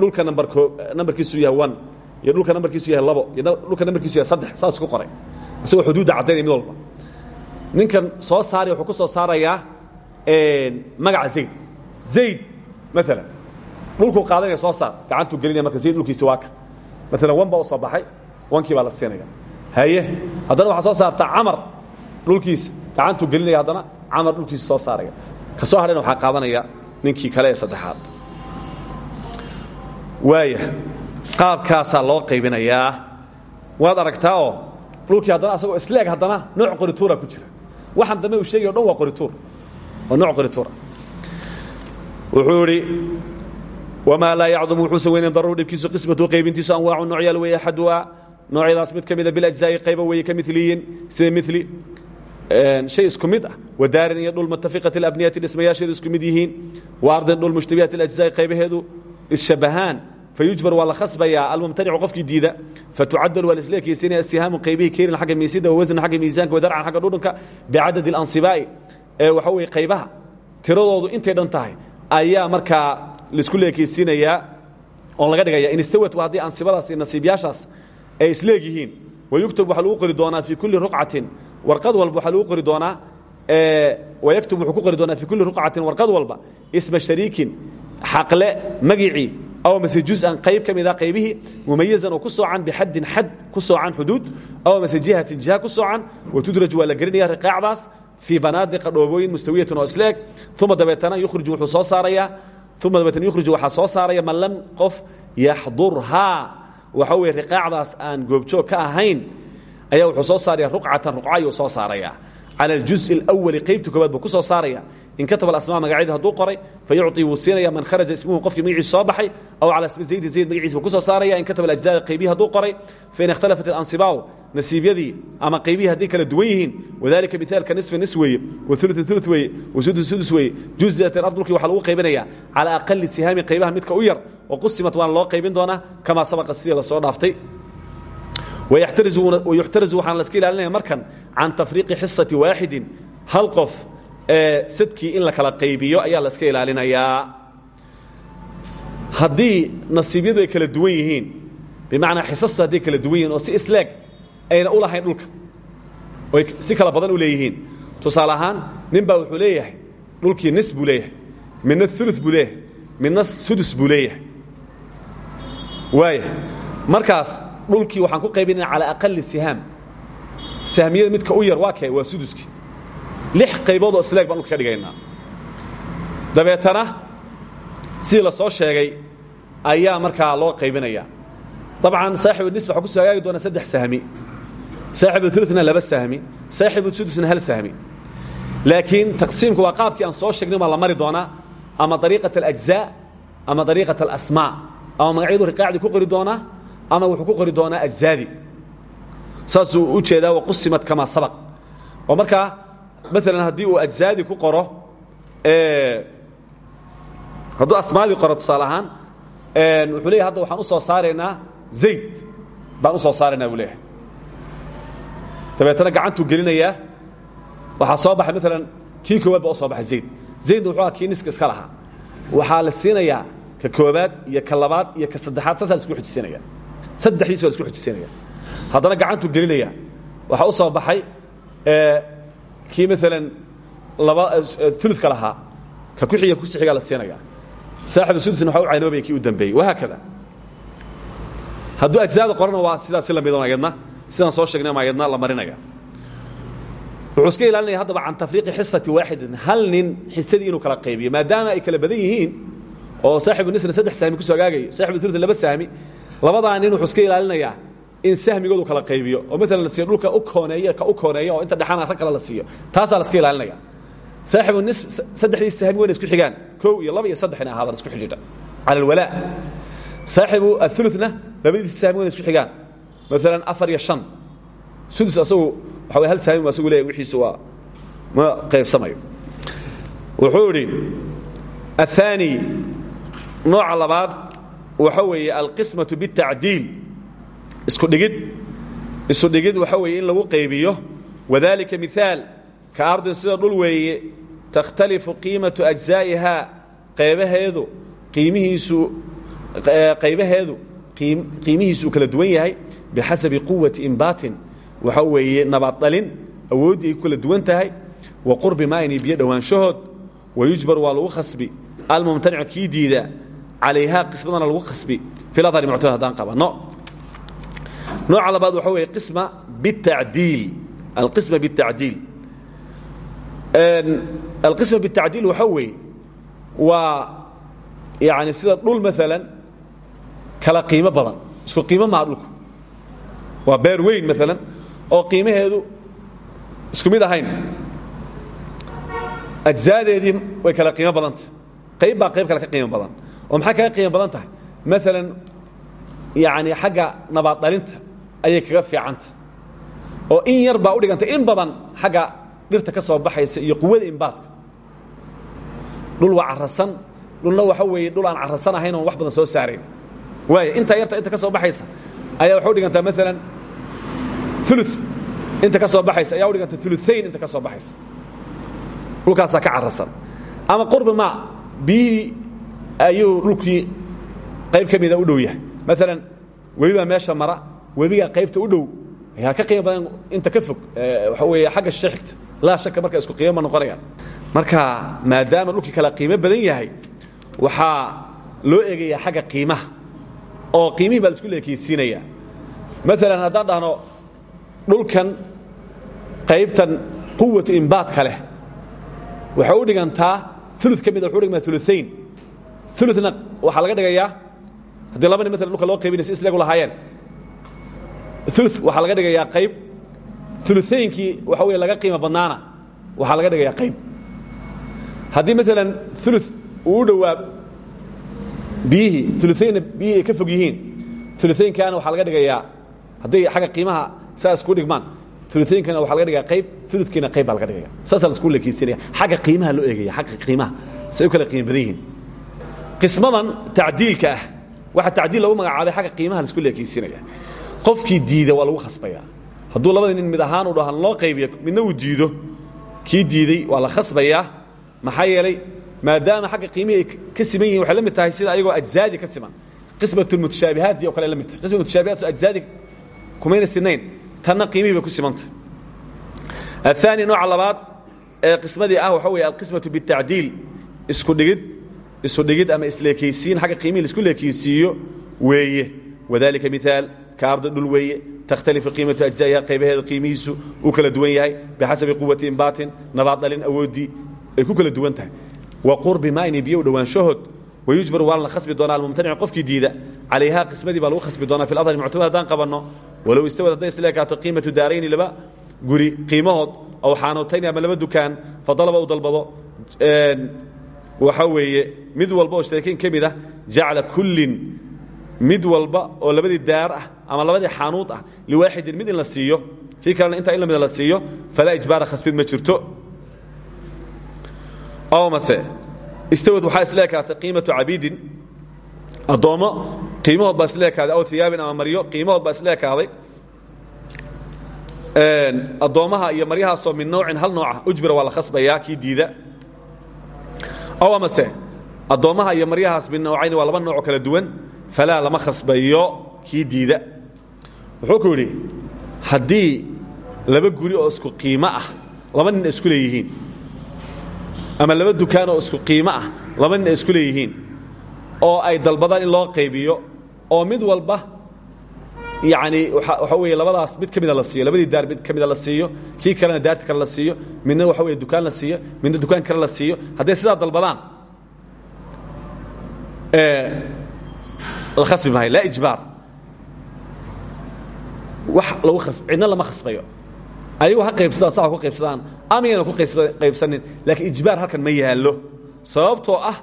dhulka nambarko nambarkiisu yahay one iyo dhulka nambarkiisu yahay labo iyo dhulka nambarkiisu yahay saddex saas ku qoray. Isagoo xuduudda caddaynaya mid walba. Ninkan soo saaraya wuxuu ku soo saarayaa magaca zayd. Zayd maalan dhulkuu qaadanaya soo saar gacantuu gelinaya marka zayd dhulkiisi waa ka. Maalan wan baa u soo baxay wankii baa la siinaya haye haddana waxaa soo saartaa camar dhulkiisa gacantuu gelinaya haddana camar dhulkiisa soo saaraya. Ka soo hadhayna waxaa qaadanaya ninkii kale ee saddexaad. Waaya qaabkaasaa loo qaybinayaa. Waad aragtaa oo dhulkii haddana asagoo isleeg haddana nooc qorituura ku jira. Waxaan dambe uu sheegay o dhan waa qorituur. Waa nooc qorituura. Wuxuu idhi wamaa laa yacdumu wuxuusan weynen dararu dhibkiisu qismatu qaybintiisu anwaacu noocyaal weeye axaduhaa noocyadaas mid ka mida biljzaa'i qayba weeye ka miliyin sida mili shay isku mid ah. Wadaarin iyo dhul mutafiqat alabniyati dhismayaasheedu isku mid yihiin. Wa ardin dhul mushtabihat alajzaa'i qaybaheedu isshabahaan. Fayujbar waa la khasbayaa almumtanicu qofkii diida. Fatucadal waa laisla ekeysanaya asihaamu qaybihii keenin xagga miisida wawasnan xagga miisaanka wadarcan xagga dhudhanka bicadadi alansibaa'i. Ee waxa weeye qaybaha tiradoodu intay dhan tahay ayaa markaa la isku leekeysiinayaa oon laga dhigaya in istawat waa haddii ansibadaas iyo nasiibyaashaas ay isleeg yihiin wayuktab waxaa lagu qori doonaa fii kulli ruqcatin warqad walba waxaa lagu qori doonaa wayaktub wuxuu ku qori doonaa fii kulli ruqcatin warqad walba isma shariikin xaqle magicii aw mase juz'an qayb ka mida qaybihii mumayazan oo ku soocan bixaddin xad ku soocan xuduud aw mase jihatin jiha ku soocan watudraj waa la gelinaya riqaacdaas fii banaadiqa dhoobooyin mustawiyatin oo isleeg uma dabeetana yukhriju soo saarayaa uma dabeetana yukhriju waxaa soo saaraya man lam qof yaxdurhaa waxa weye riqaacdaas aan goobjoog ka ahayn ayaa wuxuu soo saaraya rucatan rucayuu soo saaraya cala aljuzi alawali qaybta koobaad ku soo saaraya in kataba asmaa magacyada hadduu qoray fayucطi wuu siinaya man kharaja ismuhu qofkii magaciisa soo baxay aw calى ismi zaydin zayd magaciisa buu ku soo saaraya in kataba ajزaء qaybihi hadduu qoray fain اkhtalafat اlansibaaw nasiibyadii ama qaybihii hadday kala duwan yihiin wadalika mithaalka nisfi nis weeye wauluثu ulu weeye wasudus sudus weeye juzat ard dhulkii waxaa lagu qaybinaya calى aqali sihaami qaybaha midka u yar waqusimat waana loo qaybin doonaa kamaa sabaqa sida la soo dhaaftay wayuxtarazu waxaana laska ilaalinaya markan can tafriiqi xisati waaxidin hal qof ee sadkii in la kala qaybiyo ayaa laska ilaalinayaa haddii nasiibyadu kala duwan yihiin bimacnaa xisastu hadday kala duwan yihiin oo si isleeg ayna u lahayn dhulka oy si kala badan u leeyihiin tusaale ahaan nin wuxuu leeyahay dhulkii nis buu leeyahay midna ulu buu leeyahay midna sudus buu leeyahay. Waaya markaas dhulkii waxaan ku qaybinaya calى aqali sihaam sahmiyada midka u yar waa kee? Waa suduskii lix qayboodoo isleeg baan dhulka ka dhigaynaa. Dabeetana la soo sheegay ayaa markaa loo qaybinayaa. Dabcan saaxibunisba waxaa ku soo hagaagi doonaa saddex sahmi. Saaxibuulutna laba sahmi. Saaxibusudusna hal sahmi. Laakiin taqsiimka waa qaabkii aan soo sheegnay baa la mari doonaa ama dariiqat alajzaa ama dariiqat alasmaa ama magacyadu riqaacdii ku qori doonaa ama wuxuu ku qori doonaa ajzaadii saasuu u jeedaa waqusimad kamaa sabaq. Oo markaa maalan haddii uu ajzaadi ku qoro hadduu asmaadii qoro tusaale ahaan wuxuu leeyahy hadda waxaan u soo saaraynaa zayd. Baan u soo saaraynaa buu leeyahay. Dabeetana gacantuu gelinayaa. Waxaa soo baxay maalan kii koowaad baa u soo baxay zayd. Zaydna wuxuu aha kii niska iska lahaa. Waxaa la siinayaa ka koobaad iyo ka labaad iyo ka saddexaad saasaa la isku xujisiinaya saddexdiis waa la isku xujisiinaya haddana gacantuu gelinaya waxaa u soo baxay kii maalan laba uludka lahaa ka kuxiga kusixigaa la siinaya saaxibu sudusna waxa u caynoobaya kii u dambeeyey. Wahaakada hadduu ajzaada qorana waa sidaasi la midan ayadna sidaan soo sheegnay ma ayadna la marinaya wuxuu iska ilaalinaya haddaba can tafriiqi xisati waaxidin hal nin xisadii inuu kala qaybiyo maadaama ay kala badan yihiin oo saaxibu nisna saddex sahmi ku soo hagaagayo saaxibu ulud laba sahmi labadaa nin wuxuu iska ilaalinayaa in sahmigoodu kala qaybiyo. Oo maalan la siiyo dhulka u kooneeye ka u kooneeya oo inta dhexaana rag kale la siiyo taasaa la iska ilaalinaya saaxibu nis saddexdii sahmi wayna isku xigaan. Kow iyo laba iyo saddexina ahaadan isku xijidha cala alwalaa saaxibu athuluthna labadiisi sahmi wayna isku xigaan. Maalan afar iyo shan. Sudus asagu waxa way hal sahmi waa asagu leeyahy wixiisu waa ma qaybsamayo. Wuxuu idhi athaani nooca labaad waxa weeye alqismatu biاtacdiil isudhigid isudhigid waxa weeye in lagu qaybiyo. Wadaalika miaal ka ardin sida dhul weeye takhtalifu qiimatu ajzaa'ihaa qeybaheedu qiimihiisu qaybaheedu qiimihiisu kala duwan yahay bixasabi quwati imbaatin waxa weeye nabaddhalin awooddii ay kala duwan tahay wa qurbi maaynay biyo dhowaashahood wayujbar waa lagu khasbi almumtanicu kii diida calayhaa qismadana lagu khasbi fi adar muctad nooca labaad waxa weeye qisma bitacdiil alqisma bitacdiil. Alqisma bitacdiil waxa weeye waa yani sida dhul maalan kala qiimo badan isku qiimo maa dhulku. Waa beer weyn maalan oo qiimaheedu isku mid ahayn. Ajzaadeedii way kala qiimo badantah. Qayb baa qayb kale ka qiimo badan. Oo maxay kaga qiimo badan tahay? Maalan yani xagga nabaad dhalinta ayay kaga fiicanta. oo in yar baa u dhigantay in badan xagga dhirta ka soo baxaysa iyo quwada imbaadka. Dhul waa carasan dhulna waxa weeye dhul aan carasan ahayn oon wax badan soo saarayn. Waaya intaa yarta inta ka soo baxaysa ayaa waxay u dhigantaa maalan ulu inta ka soo baxaysa ayaa u dhiganta uluayn inta ka soo baxaysa. Dhulkaasaa ka carasan ama qurbi ma biyihii ayuu dhulkii qayb ka mida u dhow yahay. Maalan webibaa meesha mara webigaa qaybta u dhow ayaa ka qiimo badan inta ka fog waxa weeye xagga shishe xigta laa shaka marka isku qiimo ma noqonayaan. Marka maadaama dhulkii kala qiimo badan yahay waxaa loo eegayaa xagga qiimaha oo qiimihii baa la isku leekaysiinaya maalan haddaan dhahno dhulkan qaybtan quwatu imbaadka leh waxay u dhigantaa ulu ka mida wuxu dhigmaa uluayn uluna waxaa laga dhigayaa haddii laba nin maalan dhulka loo qaybinayso islagu lahaayeen ulu waxaa laga dhigayaa qayb. Uluynkii waxa wey laga qiimo badnaana waxaa laga dhigayaa qayb. Haddii maalan ulu uu u dhowaa biyihii uluaynna biyihii ay ka fog yihiin uluaynkaana waxaa laga dhigayaa hadday xagga qiimaha saa isku dhigmaan uluynkana waxa laga dhigaya qayb uludkiina qayb baa laga dhigaya saasaa lasku lekeysinaya xagga qiimaha loo eegaya xagga qiimaha. Say u kala qiimo badan yihiin. Qismadan tacdiilka ah. Waxa tacdiil lagu magacaabay xagga qiimaha la isku leekaysinaya qofkii diida waa lagu khasbaya hadduu labadii nin mid ahaan u dhahan loo qaybiyo midna uu diido kii diiday waa la khasbayaa maxaa yeelay maadaama xagga qiimihii ay ka siman yihin waxay la mid tahay sida ayagoo ajzaadi ka siman qismat lmutashaabihaati o kale la mid tahay qismat mutashabihat ajzaadi kumayna sinayn tanna qiimihii bay ku simantah aلثaani nooca labaad ee qismadii ah waxa weeye alqismaةu biالtacdiil isku dhigid isu dhigid ama isleekaysiin xagga qiimihii laisku leekaysiiyo weeye wadalika miثaal ka ardi dhul weeye takhtalifu qiimaةu ajزa'iha qaybaheeda qiimihiisu uu kala duwan yahay bixasabi quwati imbaatin nabaad dhalin awooddii ay ku kala duwan tahay. Wa qurbi maayni biyo u dhowaanshahood wayujbaru waana la khasbi doonaa almumtanicu qofkii diida calayhaa qismadii baa lagu khasbi doonaa fi ladhari muctamad haddaan qabanno walow istawad hadday isleekaato qiimatu daarayni laba guri qiimahood aw xaanootayni ama laba dukaan fadalaba u dalbado waxaa weeye mid walba oo shariikiin ka mid ah jacla kullin mid walba oo labadii daar ah ama labadii xaanuud ah liwaaxidin mid in la siiyo kii kalena intaa in la mida la siiyo falaa ijbaara khasbid ma jirto. Mase istawad waxaa isleekaatay qiimatu cabiidin. Addoommo qiimahood baa isleekaaday aw hiyaabin ama maryo qiimahood baa isleekaaday addoommaha iyo maryahaasoo min nowcin hal nooca ujbira waa la khasbayaa kii diida. Ow amase addoommaha iyo maryahaas min nowcayni waa laba noocoo kala duwan falaa lama khasbayo kii diida wuxuu ku yidhi haddii laba guri oo isku qiimo ah laba nin isku leeyihiin ama laba dukaan oo isku qiimo ah laba nin ay isku leeyihiin oo ay dalbadaan in loo waxa weeye labadaas mid ka la siiyo labadii daar mid ka la siiyo kii kalena daarti kale la siiyo midna waxa weye dukaan la siiyo midna dukaan kale la siiyo hadday sidaa dalbadaan khasbi maayo laa ijbaar. Wax lagu khasb cidna lama khasbayo. Ayagu ha qaybsadaan saa ku qaybsadaan. Amayna ku qaybsanin laakiin ijbaar halkan ma yaallo. Sababtoo ah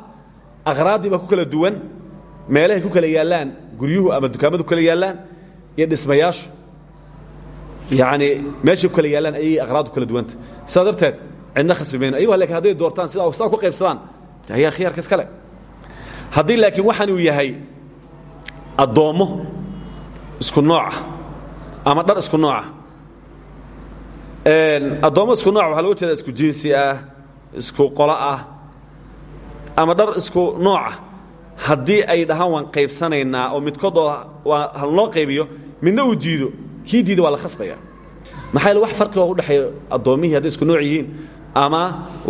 aqraaddii baa ku kala duwan meelahay ku kala yaallaan guryuhu ama dukaamadu ku kala yaallaan iyo dhismayaashu. Yacni meeshay ku kala yaallaan ayay aqraaddu kala duwanta. Sidaa darteed cidna khasbi mayno. Ayagu laakiin hadday doortaan sidaa sidaa ku qaybsadaan. Ayaa khiyaarka iska le haddii laakiin waxaan uu yahay addoommo isku nooca ama dhar isku nooca addoommo isku nooc waxaa loga jeeda isku jinsi ah isku qolo ah ama dhar isku nooca haddii ay dhahaan waan qaybsanaynaa oo midkood oo waa halnoo qaybiyo midna uu diido kii diida waa khasbaya maxaa wax farqiga oo udhexeeya addoommihii hadday isku nooc yihiin ama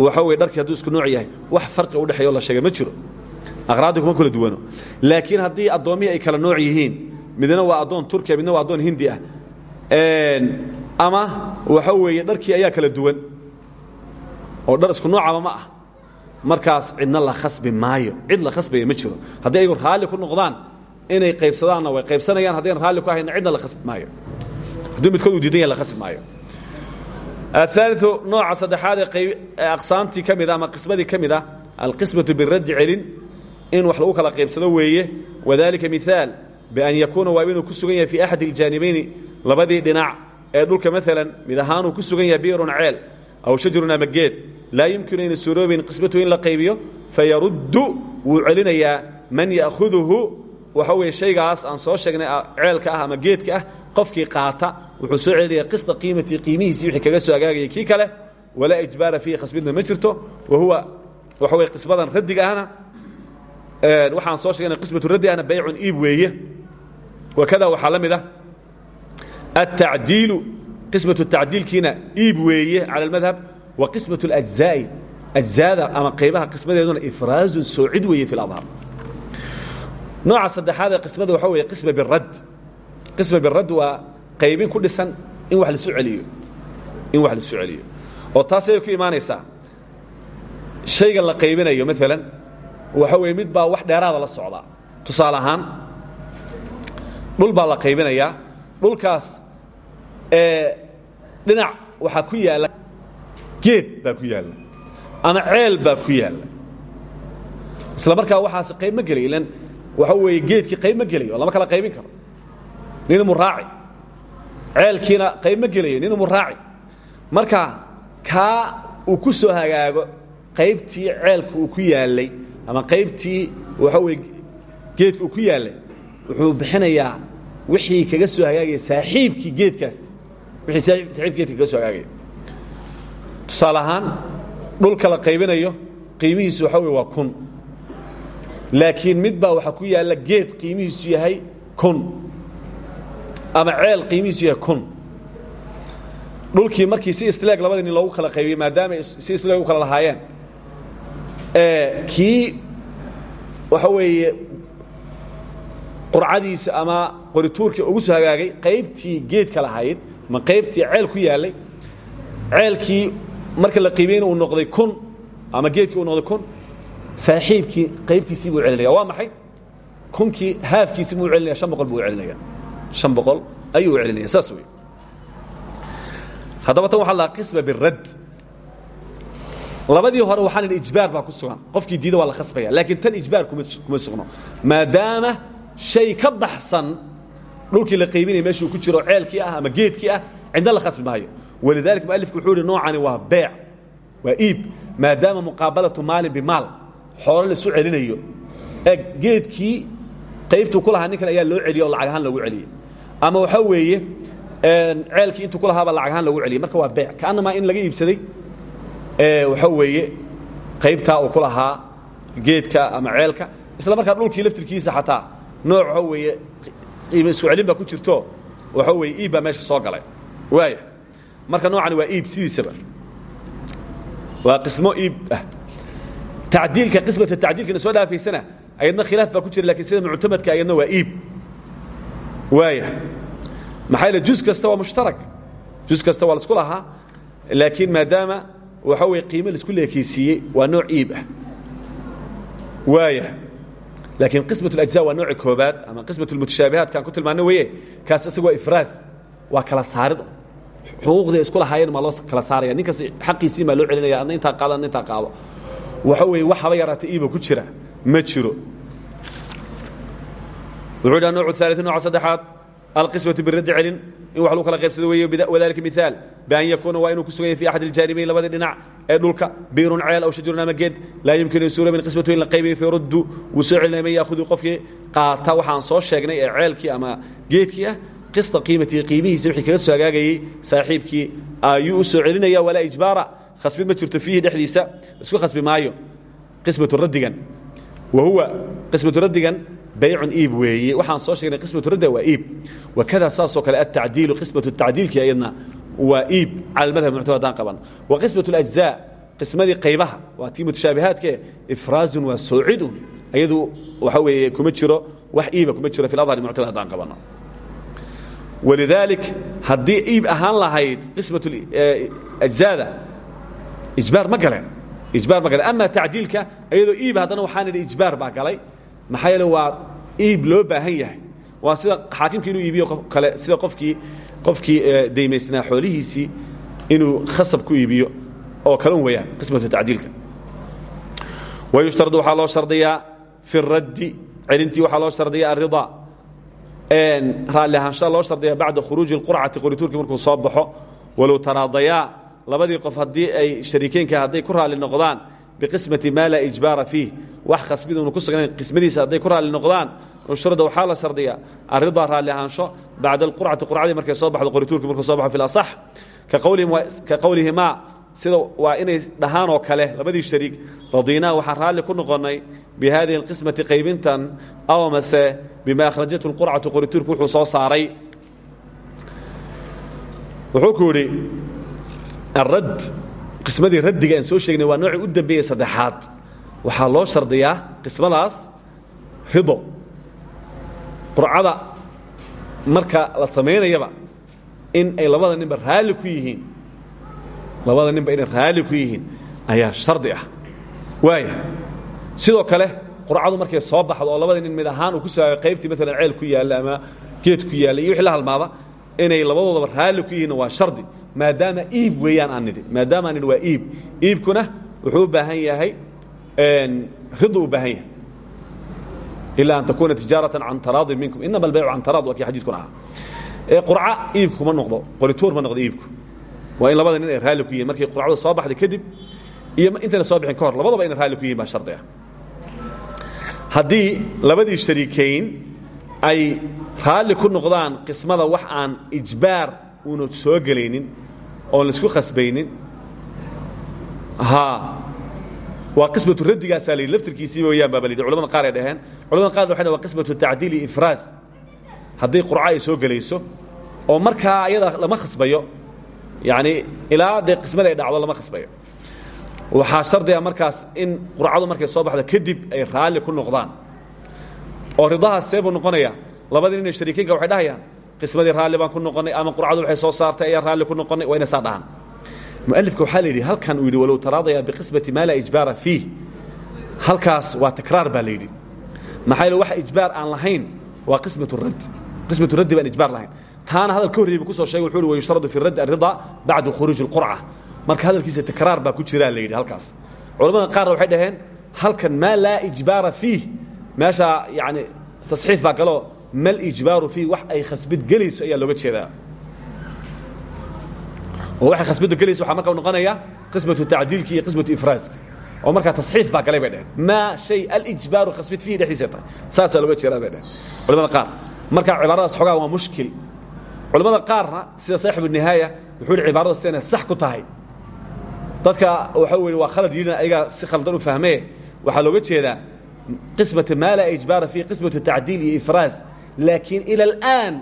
waxa weye dharkii hadduu isku nooc yahay wax farqiga udhexeeya oo la sheegay ma jiro aqraaddi kuma kala duwano laakiin haddii addoommihii ay kala nooc yihiin midna waa addoon turkiya midna waa addoon hindi ah ama waxa weeye dharkii ayaa kala duwan oo dhar isku noocaba ma ah markaas cidna la khasbi maayo cid la khasbaya ma jiro haddii ayagu raalli ku noqdaan inay qaybsadaanna way qaybsanayaan haddayna raalli ku ahayna cidna la khasbi maayo hadduu midkood uu diidan yahay la khasbi maayo aلثaaliثu nooca saddexaad ee aqsaamtii ka mid a ama qismadii ka mid ah alqismaةu biraddi celin in wax lagu kala qaybsado weeye. Wadalika miثaal bian yakuuna waa inuu ku sugan yahay fii axadi اljaanibayni labadii dhinac ee dhulka maalan mid ahaanuu ku sugan yahay biirun ceel aw shajarun ama geed. Laa yumkinu ayna suuroobayn qismatu in la qaybiyo fayaruddu wuu celinayaa man ya'khuduhu waxa weeye shaygaas aan soo sheegnay ceelka ah ama geedka ah qofkii qaata wuxuu soo celinaya qisda qiimatii qiimihiisii wixii kaga soo agaagayay kii kale. Walaa ijbaara fiihi khasbidna ma jirto wa huwa waxa weye qismadan raddiga ahna waxaan soo sheegnay qismatu raddi ahna baycun iib weeye wakada waxaa la mid ah التacdiilu qismaة tacdiilkiina iib weeye calى اmadhab wa qismaة اأجزaaءi أجزaada ama qaybaha qismadeeduna ifraazun soocid weeye fi اadhar nooca saddexaad ee qismada waxa weeye qisma birad qisma birad waa qaybin ku dhisan in wax lasu celiyo in wax lasu celiyo oo taas ayay ku imaanaysaa shayga la qaybinayo maalan waxa weeye mid baa wax dheeraada la socdaa. Tusaale ahaan dhul baa la qaybinayaa. Dhulkaas dhinac waxaa ku yaalla. Geed baa ku yaalla. Ama ceel baa ku yaalla. Isla markaa waxaas qayb ma gelay ilan waxa weeye geedkii qayb ma gelayo lama kala qaybin karo. Nin muraaci ceelkiina qayb ma gelayo nin muraaci marka kaa uu ku soo hagaago qaybtii ceelka uu ku yaallay ama qaybtii waxa weye geedka uu ku yaallay wuxuu bixinayaa wixii kaga soo hagaagaya saaxiibkii geedkaas. Wixii saaxiibkii geedka kaga soo hagaagaya. Tusaale ahaan dhulka la qaybinayo qiimihiisu waxa weye waa kun. Laakiin mid baa waxaa ku yaalla geed qiimihiisu yahay kun. Ama ceel qiimihiisu yahay kun. Dhulkii markii si istilaag labadii nin loogu kala qaybiyey maadaama si istilaag u kala lahaayeen kii waxa weeye qurcadiisa ama qorituurkii ugu soo hagaagay qaybtii geedka lahayd ma qaybtii ceel ku yaallay ceelkii marka la qiimeyna uu noqday kun ama geedkii uu noqday kun saaxiibkii qaybtiisii buu celinaya. Waa maxay? Kunkii haafkiisii buu celinaya an boqol buu celinaya. An boqol ayuu celinaya saas wey haddaba tan waxa la qisma birad labadii hore waxaan idhi ijbaar baa ku sugan. Qofkii diida waa la khasbaya laakiin tan ijbaar kuma sugno. Maadaama shay ka baxsan dhulkii la qaybinaya meeshuu ku jiro ceelkii ah ama geedkii ah cinda la khasbi maayo walidalika mualifku wuxuu ihi noocani waa beec waa iib. Maadaama muqaabalatu maalin bimaal xoolo laisu celinayo ee geedkii qaybtuu ku lahaa ninkan ayaa loo celiye oo lacag ahaan loogu celiyey. Ama waxaa weeye ceelkii intuu ku lahaabaa lacag ahaan loogu celiyey. Marka waa beec kaanamaa in laga iibsaday waxaa weeye qaybtaa uu ku lahaa geedka ama ceelka isla markaa dhulkii laftirkiisa xataa nooc waxa weeye qiimo isku celin baa ku jirto waxa weeye iib baa meesha soo galay. Waaya marka noocani waa iib sidiisaba. Waa qismo iib ah. Tacdiilka qismata tacdiilkana soo dhaafaysana ayadna khilaaf baa ku jira laakiin sida muctamadka ayadna waa iib. Waaya maxaa yeele juz kasta waa mushtarak. Juz kasta waa la isku lahaa laakiin maadaama waxa weye qiimo laisku leekeysiiyey waa nooc iib ah waaya laakiin qismaة اأجزاء waa nooci koobaad ama qismaة الmutashaabihaat kaan ku tilmaano weye kaas isaga waa ifraaz waa kala saarid xuquuqdii isku lahaayeen maa loo kala saaraya ninkas xaqiisii maa loo celinaya adna intaa qaado adna intaa qaado waxa weeye wax haba yaraata iiba ku jira ma jiro wuxuu dhaha nooc ثالث nooca saddexaad alqismaةu biradi celin in wax lagu kala qaybsado weeye wadalika miaal bian yakuuna waa inuu ku sugan yahy fi axad اljaanibayn labadii dhinac ee dhulka biirun ceel aw shajarun ama geed laa yumkinu insuula min qismatu in la qaybayo fayruddu wuu soo celinaya man yaahudu qofkii qaata waxaan soo sheegnay ee ceelkii ama geedkii ah qista qiimatii qiimihiisa wixii kaga soo hagaagayey saaxiibkii ayuu u soo celinaya walaa ijbaara khasbid ma jirto fiihi dhexdiisa isku khasbi maayo qismatu radigan wa huwa qismatu radigan baycun iib weeye. Waxaan soo sheegnay qismatu radda waa iib. Wakadaa saasoo kale atacdiilu qismatu tacdiilkii ayadna waa iib cala madhab muctamad haddaan qaban. Wa qismatu اlajzaa qismadii qaybaha waa tii mutashaabihaadkae ifraazun waa soocidun ayadu waxaa weeye kuma jiro wax iiba kuma jiro fi adhari muctamad haddaan qabano walidaalik haddii iib ahaan lahayd qismatu eh, ajzada ijbaar ma galeen. Ijbaar ma galeen. Ama tacdiilka iyadoo iib haddana waxaan idhi ijbaar baa galay maxaa yeele waa iib loo baahan yahay. Waa sida xaakimkii inuu iibiyo kale sida qofkii qofkii daymaysnaa xoolihiisii inuu khasab ku iibiyo oo kale un weeyaan qismatu tacdiilka. Wayushtaradu waxaa loo shardiyaa fi raddi celintii waxaa loo shardiyaa alridaa raalli ahaanshaa loo shardiyaa bacda khuruuji اlqurcati qorituurkii markuu soo baxo walow taraadayaa labadii qof haddii ay shariikeenka hadday ku raalli noqdaan biqismati maa laa ijbaara fiih wax khasbid uunu ku sugnayn qismadiisa hadday ku raalli noqdaan ushrada waxaa la shardiyaa alridaa raalli ahaansho bacda alqurcati qurcadii markay soo baxdo qorituurkii markuu soo baxo fi lasax ka qowlihimaa sida waa inay dhahaan oo kale labadii shariik radiinaa waxaan raalli ku noqonnay bi haadihi alqismati qaybintan aw mase bima akhrajathu lqurcatu qorituurku wuxuu soo saaray. Wuxuu ku yidhi alradd qismadii raddiga aan soo sheegnay waa noocii u dambeeyey saddexaad. Waxaa loo shardiyaa qismadaas rido. Qurcada marka la samaynayaba in ay labada ninba raalli ku yihiin labada ninba inay raalli ku yihiin ayaa shardi ah. Waaya sidoo kale qurcadu markay soo baxdo oo labada nin mid ahaan uu ku soo qaybtii maalan ceel ku yaalla ama geed ku yaalla iyo wixii la halmaada inay labadoodaba raalli ku yihiinna waa shardi maadaama iib weeyaan aan nidhi. Maadaama aan nidhi waa iib. Iibkuna wuxuu u baahan yahay ridu u baahan yahay. Ilaa an takuuna tijaaratan can taraadin minkum. Inama albaycu can taraad waa kii xadiidkuna ahaa. Qurca iibku ma noqdo. Qorituur ma noqdo iibku. Waa in labada nin ay raalli ku yihiin markii qurcadu soo baxday kadib iyo intayna soo bixin ka hor labadaba inay raalli ku yihiin baa shardi ah haddii labadii shariikayn ay raalli ku noqdaan qismada wax aan ijbaar uuna soo gelaynin oon la isku khasbaynin ha waa qismatu raddigaasaa la yidhi laftirkiisiiba weyaan baaba la yidhi culamada qaar ay dhaheen culamada qaar waxay waa qismatu tacdiili ifraaz haddii qurco ay soo gelayso oo markaa ayada lama khasbayo yacni ilaa dee qismada ay dhacdo lama khasbayo. Waxaa shardiga markaas in qurcadu markay soo baxdo kadib ay raalli ku noqdaan. Oo ridahaas see buu noqonaya labadii nin ee shariikiinka waxay dhahayaan qismadii raalli baan ku noqonnay ama qurcadu waxay soo saartay ayaa raalli ku noqonnay waa inay saa dhahaan. Mualifka waxaa la yidhi halkan uu yidhi walow taraadaya biqismati maa laa ijbaara fiih. Halkaas waa takraar baa la yidhi. Maxaa yeele wax ijbaar aan lahayn waa qismatu radd. Qismatu raddi baan ijbaar lahayn. Taana hadal ka horreeyey buu ku soo sheegay wuxuu uhi wayushtaradu fi raddi alridaa bacda khuruuji alqurca marka hadalkiisa takraar baa ku jiraa la yidhi halkaas. Culamada qaarna waxay dhaheen halkan maa laa ijbaara fiih. Meeshaa yani tasxiif baa galoo mal ijbaaru fiih wax ay khasbid gelayso ayaa looga jeedaa. Oo waxay khasbiddu gelayso waxaa marka noqonaya qismatu tacdiilki iyo qismatu ifraaski. Oo markaa tasxiif baa galay bay dheheen maa shay alijbaaru khasbid fiihi dhexdiisa tahay saasaa looga jeedaa bay dheheen culamada qaar marka cibaaradaas xoogaa waa mushkil. Culamada qaarna sida saaxibu nihaaya wuxuu yihi cibaarada sidanay sax ku tahay. Dadka waxa weye waa khalad yidhina ayagaa si khaldan u fahmee. Waxaa looga jeedaa qismata maa laa ijbaara fiihi qismatu tacdiil iyo ifraaz laakiin ila al'aan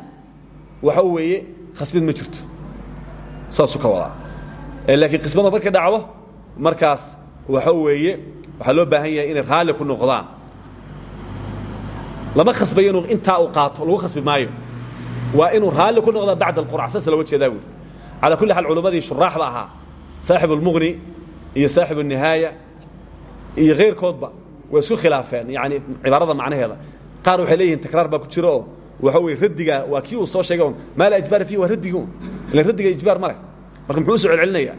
waxa weeye khasbid ma jirto. Saasuu ka wadaa. Laakiin qismada markay dhacdo markaas waxa weeye waxaa loo baahan yahay inay raalli ku noqdaan. Lama khasbayo inuu intaa qaato lagu khasbi maayo. Waa inuu raalli ku noqdaa bacda alqurc saasa looga jeedaa buuli calaa kulli xaal culammadii shuraaxda ahaa saaxib almuqni iyo saaxib alnihaaya iyo keyrkoodba way isku khilaafeen yani cibaarada macnaheeda qaar waxay leeyihiin takraar baa ku jiro. Oo waxa weye raddiga waa kii uu soo sheegay. Un maa laa ijbaara fiih waa raddigi un ilan raddiga ijbaar ma leh. Marka muxuu u soo celcelinayaa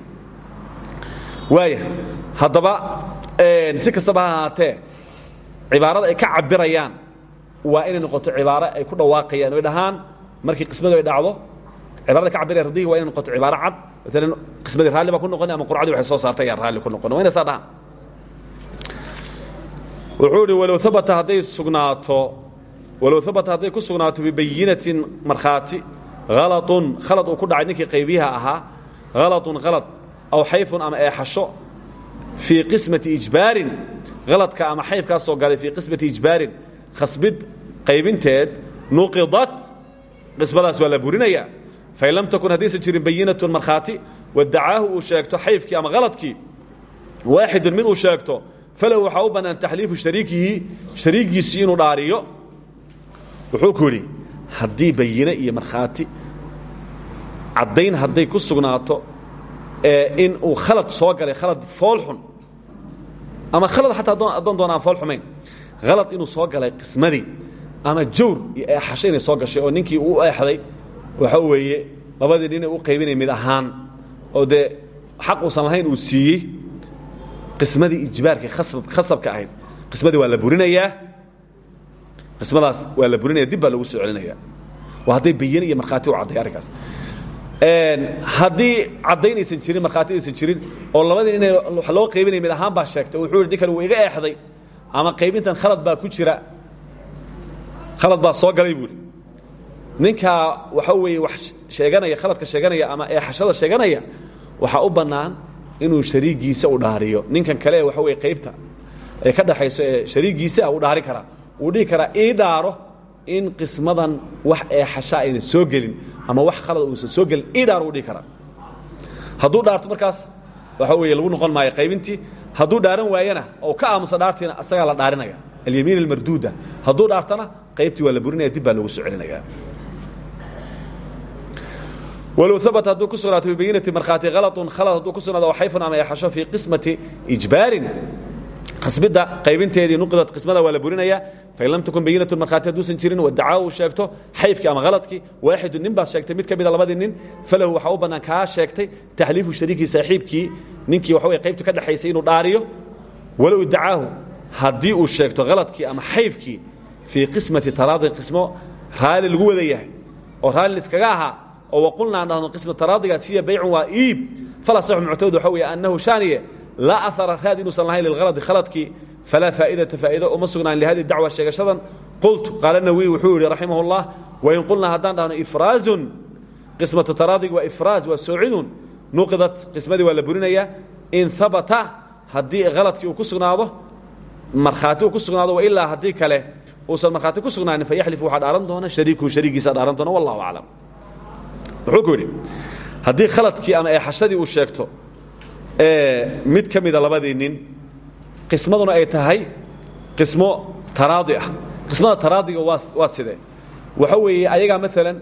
waaya haddaba si kastaba ha ahaatee cibaarada ay ka cabirayaan waa inay noqoto cibaaro ay ku dhawaaqayaan. Oy dhahaan markii qismadu ay dhacdo cibarada ka cabiraya radigi waa inay noqoto cibaaro cad. Maalan qismadii raalli baa ku noqoni ama qurcadii waxay soo saartay ayaan raalli ku noqoni waa inay saa dhahaan wuxuu idhi walow abata hadday sugnaato walow habata hadday ku sugnaato bibayinatin markhaati haladun khalad uu ku dhacay ninkii qaybiyaha ahaa haladun halad aw xayfun ama eexasho fii qismati ijbaarin haladka ama xayfkaasoo galay fii qismati ijbaarin khasbid qaybinteed nuqidat qismadaas waa la burinayaa fain lam takun haddaysan jirin bayinatun markhaati wadacaahu uu sheegto xayfkii ama haladkii waaxidun mid uu sheegto falow waxaa u bannaan taxliifu shariikihi shariigiisii inuu dhaariyo. Wuxuu ku yidhi haddii bayine iyo markhaati caddayn hadday ku sugnaato in uu khalad soo galay khalad foolxun ama khalad xataa addoon doona aan fool xumayn khalad inuu soo galay qismadii ama jawr iyo eexasho inay soo gashay oo ninkii uu eexday waxa weeye labadii nin u qaybinay mid ahaan oo dee xaq uusan lahayn uu siiyey qismadii ijbaarka khasabka ahayd qismadii waa la burinayaa qismadaas waa la burinaya dib baa lagu soo celinaya. Waa hadday bayin iyo markhaati u cadday arrinkaas. Haddii caddayn aysan jirin markhaati aysan jirin oo labadii inay wax loo qaybinaya mid ahaan baa sheegtay wuxuu yidhi ninkan wuu iga eexday ama qaybintan khalad baa ku jira. Khalad baa soo galay buuhi ninkaa waxa weeye wax sheeganaya khaladka sheeganaya ama eexashada sheeganaya waxaa u bannaan inuu shariigiisa u dhaariyo. Ninkan kale waxa weye qaybta ee ka dhaxayso shariigiisa u dhaari karaa. Wuu dhihi karaa ii dhaaro in qismadan wax eexasha ayna soo gelin ama wax khalad uusan soo gelin. Ii dhaaro uu dhihi karaa. Hadduu dhaarto markaas waxa weeye lagu noqon maayo qaybintii hadduu dhaaran waayana oo ka aamusa dhaartiina asagaa la dhaarinaya. Alyamiin almarduuda. Hadduu dhaartana qaybtii waa la burinaya dib baa lagu soo celinaya walow abata hadduu ku sugnaato bibayinati markhaati halatun khalad hadduu ku sugnaado xayfun ama eexasho fii qismati ijbaarin qasbidda qaybinteedii nuqidad qismada waa la burinaya fain lam takun bayinatu markhaati hadduusan jirin wadacaa uu sheegto xayfkii ama haladkii waaxidu nin baad sheegtay mid ka mida labadii nin falahu waxaa u bannaan kaa sheegtay taxliifu shariikii saaxiibkii ninkii waxa wey qaybtu ka dhexaysay inuu dhaariyo walow idacaahu haddii uu sheegto haladkii ama xayfkii fii qismati taraadin qismo raali lagu wada yahay oo raali iskaga ahaa oo waqulna aan dhahno qisma taraadigaas hiya baycun waa iib. Fala saxu muctamad waxa weeye annahu shaaniye. Laa ahara raad inuusan lahayn lilhaladi khaladkii falaa faa'idata faa'ido uma sugnaan lihadi dacwa sheegashadan. Qultu qaala nawiy wuxuu yidhi raximah اllah wain qulnaa haddaan dhahno ifraazun qismatu taraadig waa ifraaz waa soocidun nuqidat qismadii waa la burinayaa in habata haddii haladkii uu ku sugnaado markhaati uu ku sugnaado wailaa haddii kale uusan markhaati ku sugnaanin fayaxlif waxaa dhaaran doona shariikuhu shariigiisa dhaaran doona wallahu aclam wuxuu ku yidhi haddii khaladkii ama eexashadii uu sheegto mid ka mida qismaduna ay tahay qismo taraadi ah. Qismada taraadiga waa sidee? Waxa weeye ayagaa maalan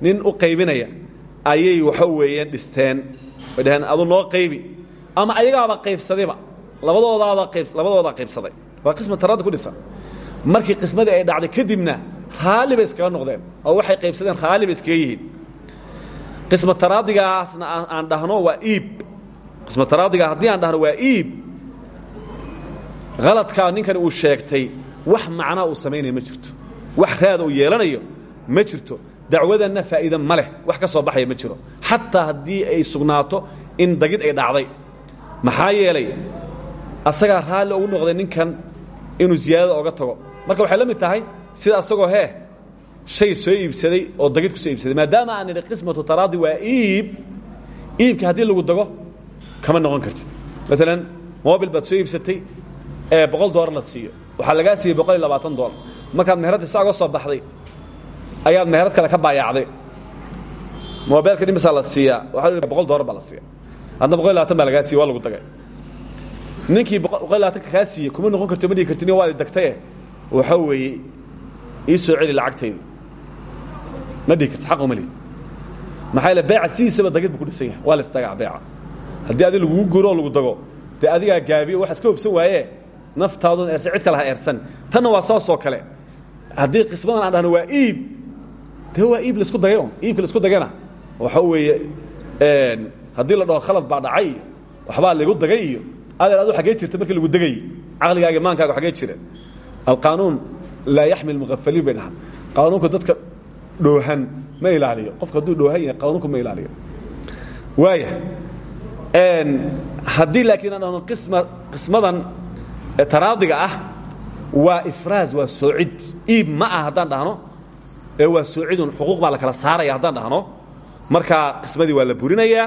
nin u qaybinaya ayay waxa weeyaan dhisteen. Way adu noo qaybi. Ama ayagaaba qaybsadayba labadoodaaba labadoodaa qaybsaday. Waa qisma taraadi ku dhisan. Markii qismadii ay dhacday kadibna raalli bay noqdeen oo waxay qaybsadeen raalli bay yihiin qisma taraadigaasna aan dhahno waa iib. Qisma taraadiga haddii aan dhahno waa iib haladkaa ninkani uu sheegtay wax macnaa uu samaynaya ma jirto. Wax raada uu yeelanayo ma jirto. Dacwadanna faa'iide ma leh. Wax ka soo baxaya ma jiro. Xataa haddii ay sugnaato in dagid ay dhacday. Maxaa yeelay asagaa raalli ugu noqday ninkan inuu ziyaadada oga tago. Marka waxay la mid tahay sida asagoo hee shay soo iibsaday oo dagid ku soo iibsaday maadaama aan nidhi qismatu taraadi waa iib iibka haddii lagu dago kama noqon kartid. Maalan mobil baad soo iibsatay ee boqol dolar la siiyo. Waxaa lagaa siiyey boqol iyo labaatan dolar markaad meheradda saa uga soo baxday ayaad meherad kale ka baayaacday mobeelka dhimisaa la siiyaa. Waa boqol dolar baa la siiya hadna boqol iyo labatan baa lagaa siiyey waa lagu dagay. Ninkii boqol iyo labaatanka kaa siiyey kuma noqon karto ma dhigi kartin waad i dagtaye waxa weeye ii soo celi lacagtaydi ma dhigi karti xaq uma lihid maxaa yaele beeca sidiisaba dagid bu ku dhisan yahay waa la isdagaca beeca haddii adi lagugu guro oo lagu dago dee adigaa gaabiyo wax iska hobsan waaye naftaadun eersan cid kale ha eersan tanna waa saasoo kale haddii qismadan aan dhahno waa iib dee waa iib la isku dagay un iibka la isku dagana waxa weeye haddii la dhaho khalad baa dhacay iyo waxbaa lagu dagay iyo adeer adu xaggee jirta markii lagu degay caqligaaga maankaaga xaggee jira alqaanuun laa yaxmil muqafaliin bay dhahaan qaanuunku dadka dhoohan ma ilaaliyo. Qofka hadduu dhoohan yahay qaanuunku ma ilaaliyo. Waaya haddii laakiin aan dhahno qisma qismadan taraadiga ah waa ifraaz waa soocid iib ma ah haddaan dhahno ee waa soocidun xuquuq baa la kala saaraya haddaan dhahno. Markaa qismadii waa la burinayaa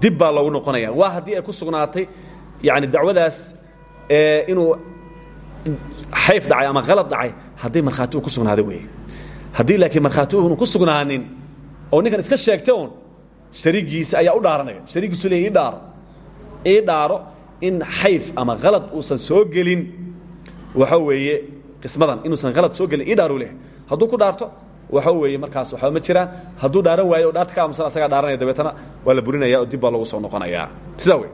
dib baa loogu noqonaya. Waa haddii ay ku sugnaatay yani dacwadaas inuu xayf dhacay ama halad dhacay haddii markhaati uu ku sugnaaday weeye haddii laakiin markhaati uunu ku sugnaanin oo ninkan iska sheegtay un shariigiisa ayaa u dhaaranaya. Shariigiisu leey ii dhaaro ii dhaaro in xayf ama halad uusan soo gelin. Waxa weeye qismadan inuusan halad soo gelin ii dhaaru leh. Hadduu ku dhaarto waxa weeye markaas waxba ma jiraan. Hadduu dhaaran waayo o dhaarta ka aamusan asagaa dhaaranaya dabeetana waa la burinaya oo dib baa lagu soo noqonayaa. Sidaa wey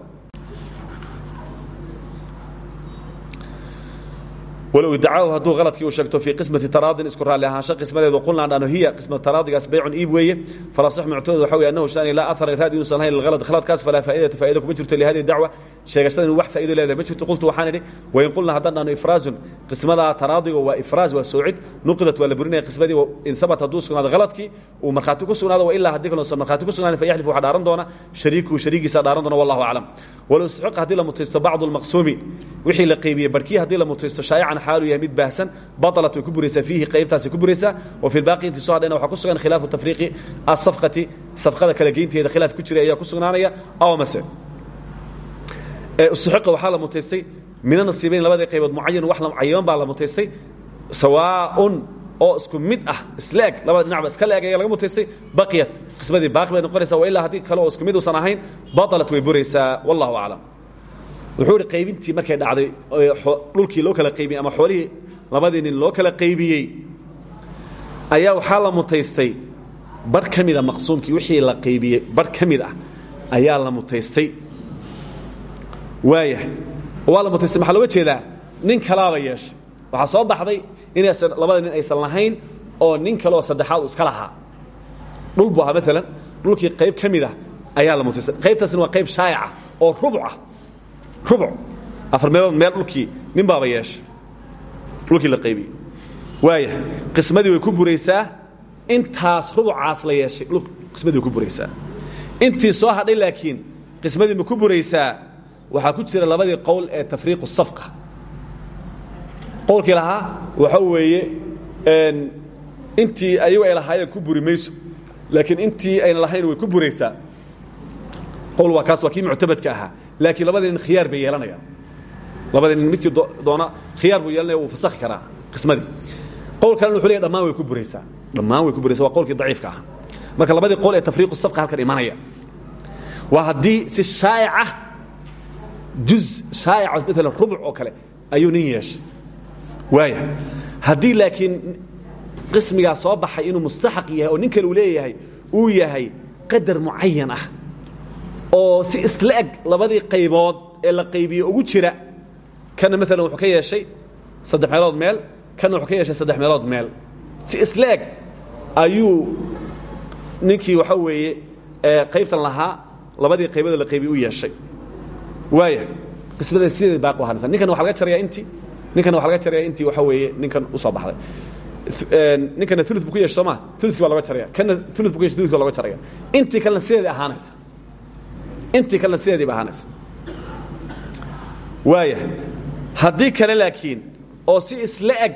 walow idacaahu hadduu haladkii uu sheegto fii qismati taraadin isku raalli ahaansho qismadeedu qulnaan dhano hiya qismatu taraadigaas baycun iib weeye. Falasax muctamad waxa weye annahu shani laa ahara raad inuusan lahayn lilhalad khaladkaas falaa faa'idata faa'ida kuma jirto lihadihi dacwa. Sheegashada inuu wax faa'ido leedahay ma jirto? Qultu waxaan idhi wain qulna haddaan dhahno ifraazun qismadaa taraadigo waa ifraaz waa soocid nuqidat waa la burinaya qismadii in habat hadduu sugnaado haladkii uu markhaati ku sugnaado wa ilaa haddii kaloosan markhaati ku sugnaanin fayaxlif waxaa dhaaran doona shariikuhu shariigiisa dhaaran doona wallahu aclam. Walow istaxiqa haddii la mutaysto bacdu lmaqsuumi wixii la qaybiyey barkii haddii la mutaysto shaayacan xaalu yahay mid baahsan baطalat way ku buraysaa fiihi qaybtaasay ku buraysaa wa fi lbaaqi intii soo hadhayna waxaa ku sugan khilaafu tafriiqi asafqati safqada kala geynteeda khilaaf ku jira ayaa ku sugnaanaya aw mase istaxiqa waxaa la mutaystay mina nasiibayn labadii qaybood mucayan wax cayiman baa la mutaystay sawaaun oo isku mid ah isla eg labada dhinacba iska la eg ayaa laga mutaystay baqiyat qismadii baaqi bay noqonaysaa wa ilaa haddii kale oo isku mid uusan ahayn baطalat way buraysaa wallahu aclam wuxuu idhi qaybintii markay dhacday dhulkii loo kala qaybiyey ama xoolihii labadii nin loo kala qaybiyey ayaa waxaa la mutaystay bar ka mida maqsuumkii wixii la qaybiyey bar ka mid ah ayaa la mutaystay. Waaya waa la mutaystay. Maxaa looga jeedaa? Nin kalaaba yeeshay waxaa soo baxday inaysan labada nin aysan lahayn oo nin kale oo saddexaad uu iska lahaa. Dhul buu ahaa maalan dhulkii qayb ka mid ah ayaa la mutaystay. Qaybtaasina waa qayb shaayaca oo rubuc ah rubuc afar meelood meel dhulkii nin baaba yeeshay dhulkii la qaybiyey waaya qismadii way ku buraysaa intaas rubucaas la yeeshay. Qismadii ku buraysaa intii soo hadhay laakiin qismadii ma ku buraysaa waxaa ku jira labadii qowl ee tafriiqu safqa qowlkii lahaa waxa weeye intii ayagu ay lahaayeen ku buri laakiin intii ayna lahayn way ku buraysaa qowl waa kaas waa kii muctabadka laakiin labadii nin khiyaar bay yeelanayaan. Labadii nin midkii doona khiyaar buu yeelanaya wuu fasakhi karaa qismadii. Qowl kalena wuxuu leeyahy dhammaan way ku buraysaa. Dhammaan way ku buraysaa waa qowlkii daciifka ah. Marka labadii qowl ee tafriiqu safqa halkan imanaya waa haddii si shaa'ica juz shaa'ica maalan rubuc oo kale ayuu nin yeeshay waaya haddii laakiin qismigaa soo baxay inuu mustaxaq yahay oo nin kale uu leeyahay uu yahay qadar mucayan ah oo si isla eg labadii qaybood ee la qaybiye ugu jira kana maalan wuxuu ka yeeshay saddex meelood meel kana wuxuu ka yeeshay saddex meelood meel. Si isla eg ayuu ninkii waxa weeye qaybtan lahaa labadii qaybood la qaybiye u yeeshay. Waaya qismada sideeda baaqi ahaanaysa. Ninkan waxa laga jarayaa intii ninkan waxa laga jarayaa intii waxa weeye ninkan u soo baxday. Ninkana ulu bu ku yeeshay sooma ulukii baa loga jaraya kana ulu bu ku yeshay ulukii baa loga jaraya intii kalena sideedii ahaanaysa intii kalena sideedii ba ahaanaysa waaya haddii kale laakiin oo si isla eg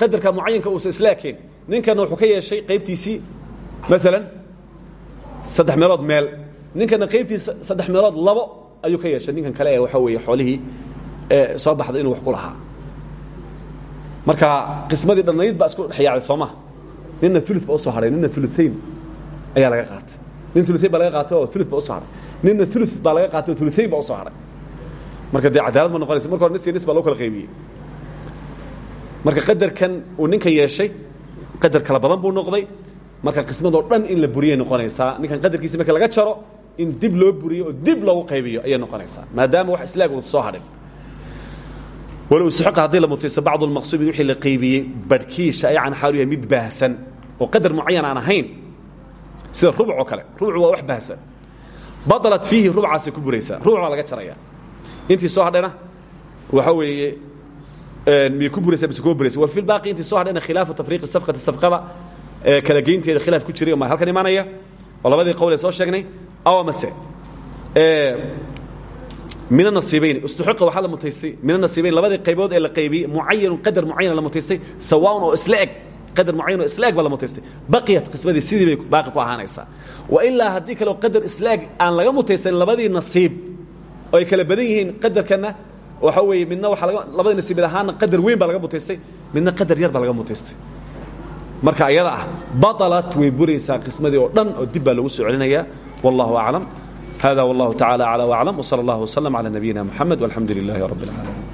qadarka mucayanka uusan isla ekayn ninkana wuxuu ka yeeshay qaybtiisii maalan saddex meelood meel. Ninkana qaybtiisa saddex meelood labo ayuu ka yeeshay. Ninkan kale ee waxaa weeye xoolihii soo baxday inuu wax ku lahaa. Marka qismadii dhannayd baa isku dhexyaacday soo maha nina ulu ba u soo hahay nina uluain ayaa laga qaatay. Nin uluain baa laga qaatay oo ulu ba u soo hahay nina ulu baa laga qaatay oo uluain baa u soo hahay marka dee cadaalad ma noqonaysa. Marka hore nis iyo nis baa loo kala qaybiyey. Marka qadarkan uu ninka yeeshay qadar kala badan buu noqday. Marka qismadoo dhan in la buriyay noqonaysaa ninkan qadarkiisa marka laga jaro in dib loo buriyo oo dib loogu qaybiyo ayay noqonaysaa. Maadaama wax islaag uu soo hadhay walow istaxiqa haddii la mutaysto bacdu lmaqsuumi wixii la qaybiyey barhkii shaa'ican xaalu yahay mid baahsan oo qadar mucayan aan ahayn sida rubuc oo kale. Rubuc waa wax baahsan badalat fiihi rubcaasay ku buraysaa rubuc baa laga jarayaa intii soo hadhayna waxa weeye miyay ku buraysaa mise kuma buraysa? War fi lbaaqi intii soo hadhayna khilaafu tafriiqi safqati safqada kala geynteeda khilaaf ku jiray ma halkan imanaya oo labadii qowl ee soo sheegnay aw mase min anasiibayn istuxiqa waxaa la mutaystay min anasiibayn labadii qaybood ee la qaybiyey mucayanun qadar mucayana la mutaystay sawaaun oo isla eg qadar mucayan oo isla eg baa la mutaystay baqiyat qismadii sidii bay baaqi ku ahaanaysaa wa ilaa haddii kale oo qadar isla eg aan laga mutaysanin labadii nasiib oo ay kala badan yihiin qadarkana waxa weeye midna waaa laga labadii nasiib mid ahaana qadar weyn baa laga mutaystay midna qadar yar baa laga mutaystay marka ayada ah baطalat way buraysaa qismadii oo dhan oo dib baa lagu soo celinayaa wallahu aclam hada wallahu tacala aclى waclam wsala اllah wslm calى nabiyina mxamed walxamdu lilahi rab اlcaalamiin